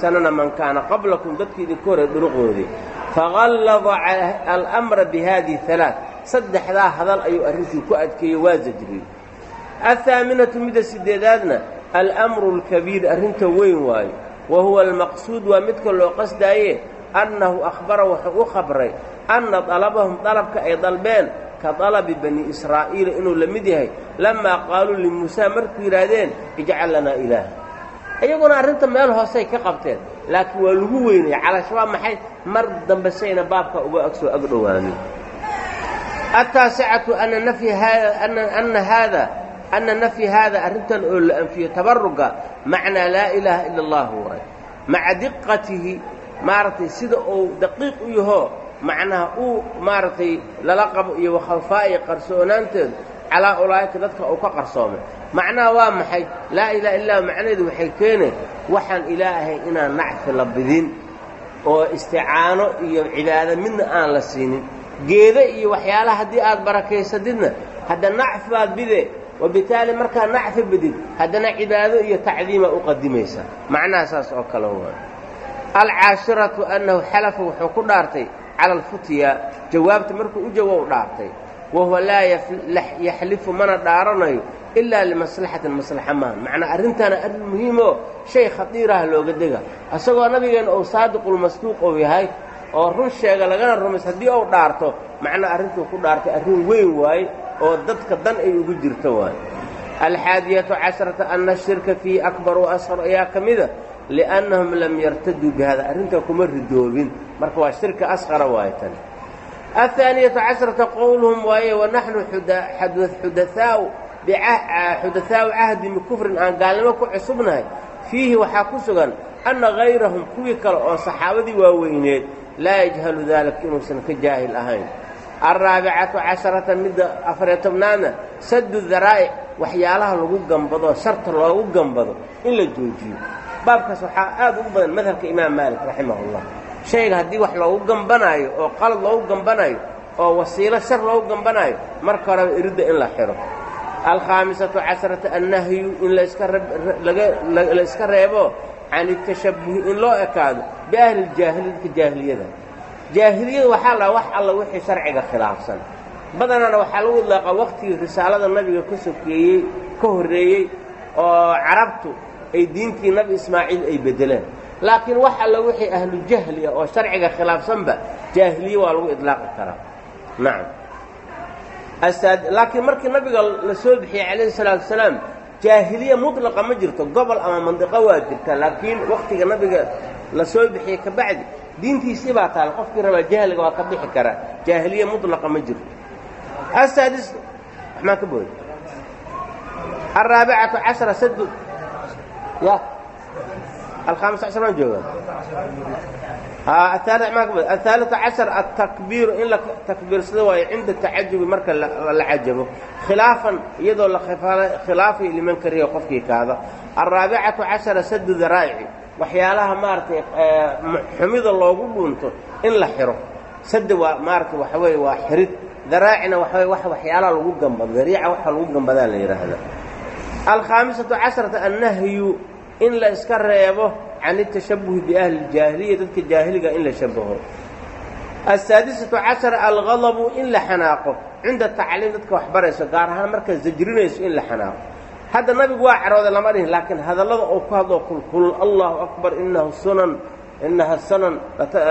sanana man kaana qablakum dadkii idinka hore dhuruqoodii faqallada alamra bi haadihi saddexdaa hadal ayuu arrintii ku adkeeyey waa zajriyey alhaaminatu midda sideedaadna almru alkabiir arrinta weyn waayo wa huwa almaqsuud waa midka loo qasdaaye annahu akhbara wuxuu u khabray anna dalabahum dalabka ay dalbeen ka dalabi bani israa'iila inuu la mid yahay lamaa qaaluu limuusaa markuu yidhaahdeen ijcal lanaa ilaaha iyaguna arrinta meel hoosey ka qabteen laakiin waa lagu weynaya calash waa maxay mar dambe sayna baabka uga agsoo ag dhowaanin ataasicatu ana nafyi haada ana nafyi haada arrintan oo la anfiyo tabaruga macnaa laa ilaaha ila allah waay maca diqatihi maaragtay sida uu daqiiq u yaho macnaha uu maaragtay lala qabo iyo wakhafaa'i qarsoonaanteedu calaa ulaa'ika dadka uu ka qarsoomay macnaha waa maxay laa ilaha illah macnaheedu waxay keeneen waxaan ilaahay inaan nacfi la bidin oo isticaano iyo cibaado midna aan la siinin geeda iyo waxyaalaha haddii aad barakaysatidna hadda nacfi baad bide wabitaali markaa nacfi bidid haddana cibaado iyo tacdiima u qadimaysa macnaha saas oo kale waa alcaashiratu annahu xalafa wuxuu ku dhaartay cala alfutya jawaabta markuu u jawow dhaartay wahuwa laa yaxlifu mana dhaaranayo ilaa limaslaxatin maslaxa maaha macnaa arrintaana arrin muhiimoo shay khadiiraha looga dega isagoo nabigeenna uu saadiqulmasduuq uu yahay oo run sheega lagana rumays haddii uu dhaarto macnaa arrintuu ku dhaartay arrin weyn waaye oo dadka dan ay ugu jirto waaye alxaadiyatu casharata anna shirka fiihi akbar wa asqar ayaa ka mida liannahum lam yartaduu bihada arrintaa kuma ridoobin marka waa shirka asqara waaye tan aلثaaniyatu casharata qowluhum waaye wanaxnu xudaثaau xudaثaau cahdi bikufrin aan gaalnimo ku cusubnahay fiihi waxaa ku sugan anna gayrahum kuwii kale oo saxaabadii waaweyneed laa yajhalu daalika inuusan ka jaahil ahayn alraabicatu casharata midda afariyo tobnaadna saddu daraa'ic waxyaalaha lagu gambado sharta loogu gambado in la joojiyo baabkaas waxaa aad ugu badan madhabka imaam maalik raximah اllah shayga haddii wax loogu gambanaayo oo qalad loogu gambanaayo oo wasiilo shar loogu gambanaayo marka horeba iridda in la xidho alkhaamisatu casharata annahyu in la iska reebo can itashabuhi in loo ekaado biahli ljaahili dadka jaahiliyada jaahiliyada waxaa la wax alla wixii sharciga khilaafsan. Badanaana waxaa lagu idlaaqa waqtigii risaalada nabiga ka sokeeyey ka horreeyey oo carabtu ay diintii nabi ismaaciil ay beddeleen. Laakiin wax alla wixii ahlujahli ah oo sharciga khilaafsanba jaahiliye waa lagu idlaaqi karaa. Nacam. Laakiin markii nabiga la soo bixiyey calayhi salaatu wasalaam jaahiliye mutlaqa ma jirto gobol ama mandiqo waa jirta. Laakiin waktiga nabiga la soo bixiye ka bacdi. Diintiisii baa taal qofkii rabaa jahliga waa ka bixi karaa jaahiliya mulaqa ma jirto asaadis waxmaan ka booday. Alraabicatu cashara sadud ya. Alhamis cashar waan joogaa aaalata cashar atakbiiru in la takbiirsado waayo cinda tacajubi marka la cajabo. Khilaafan iyadoo la khilaafay liman kariyo qofkii kaada. Alraabicatu cashara saduda raa'ici waxyaalaha maaragtay eh, xumida loogu dhuunto in la xiro. Sade waa maaragtay waxa weeye waa xirid. Daraacina waxa weye wa waxyaalaha lagu gambado dariica waxa lagu gambadaa la yidhaahda alkhaamisatu casharata annahyu in la iska reebo can اtashabuhi biahli اljaahiliya dadka jaahiliga in la shabaho asaadisatu cashar algadabu in la xanaaqo. Cinda tacliim dadka waxbarayso gaar ahaan markaa sajrinayso in la xanaaqo hadda nabigu waa carooday lama dhihin laakiin hadallada oo ku hadloo kulkulul allahu akbar inahu sunan inaha sanan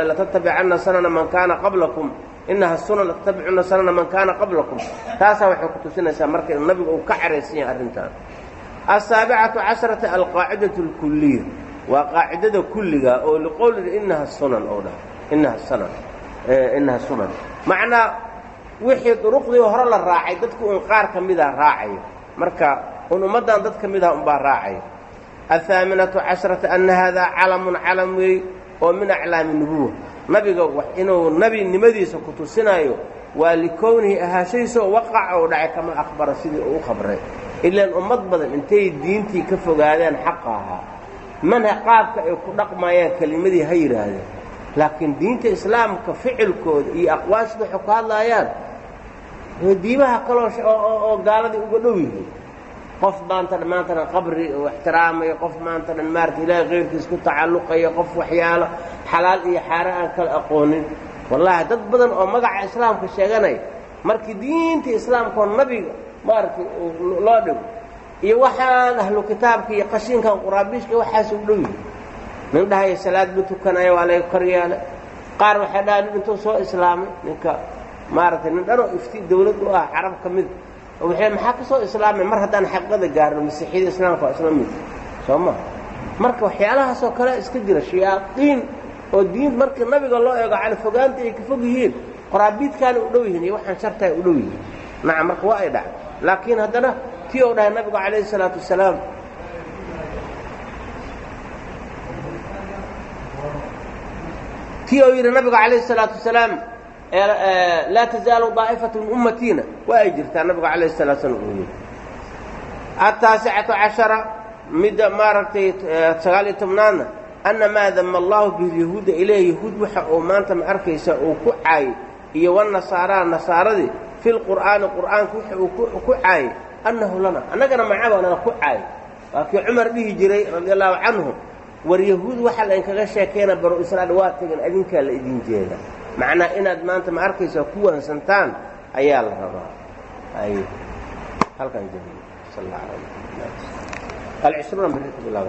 latatabicanna sanana man kaana qablakum inaha sunan latattabicunna sanana man kaana qablakum. Taasaa waxay ku tusinaysaa marka nabigu uu ka caraysan yahay arrintan. Aلsaabicatu casharata alqaacidatu اlkuliya waa qaacidada kulliga oo liqowli inaha sunan oo dhah inaha sanan inaha sunan. Macnaa wixii duruqdii hore la raacay dadku un qaar ka mida raacayo. Marka un ummaddan dad ka mid ah unbaa raacayo athaaminatu casharata anna haadaa calamun calam weey oo min aclaami nubuwa nabiga inuu nebinimadiisa ku tusinayo waa likownihi ahaashaysaoo waqaca oo dhacay kama akhbara sidii uu u khabray ilaan ummad badan intay diintii ka fogaadeen xaqa ahaa. Mana qaabka ay ku dhaqmayaan kelimadii ha yidhaahdeen laakiin diinta islaamka ficilkooda iyo aqwaashda waxay ku hadlaayaan diimaha kaloo oo gaaladii uga dhow yihiin qof maanta maantana qabri uu ixtiraamayo qof maanta dhan maarata ilaahay keyrkiis ku tacalluqaya qof waxyaalo xalaal iyo xaare aan kala aqoonin. Wallaahi dad badan oo magaca islaamka sheeganaya markii diinta islaamka oo nabiga maaragtay loo dhigo iyo waxaan ahlu kitaabka iyo qashinkan quraabiishka waxaas u dhow yihiin nin dhahaya salaad ma tukanaya waa laga kor yeelay qaar waxay dhaha nin intuu soo islaamay ninka maaragtay nin dhanoo ifti dawlad u ah carab ka mid waxay maxaa ka soo islaamay mar haddaan xaqiiqada gaarno masiixiyada islaamka waa isla mid? Soo ma marka waxyaalahaasoo kale iska jira shayaadiin oo diin markii nabiga loo eego cali fogaanta ay ka fog yihiin qoraabiidkaana u dhow yihiin iyo waxaan shartahay u dhow yihiin. Nacam marka waa ay dhacay laakiin haddana tii ou dhahay nabigu calayhi isalaatu wasalaam tii ou yidhi nabigu calayhi isalaatu wasalaam laa tazaalu daa'ifatu min ummatiina. Waa ay jirtaa nabigu calayhi salatu slam uu yidhi ataasicatu cashara midda maaragtay sagaal iyo tobnaadna anna maa dama allahu biyahuuda ilayh yahuud waxa uu maanta ma arkaysa uu ku caayay iyo wanasaaraa nasaaradii fi lqur'aani qur'aanka waxa uu ku caayay annahu lana. Annagana macaba nala ku caayay waa kii cumar dhihi jiray radi allahu canhu war yahuud waxaa laydinkaga sheekeyna banu israa'iil waa tegan adinkaa la idin jeeda macnaa inaad maanta ma arkaysaa ku waansantaan? Ayaa la rabaa. Halkan jamiil sal alay alcishruuna allah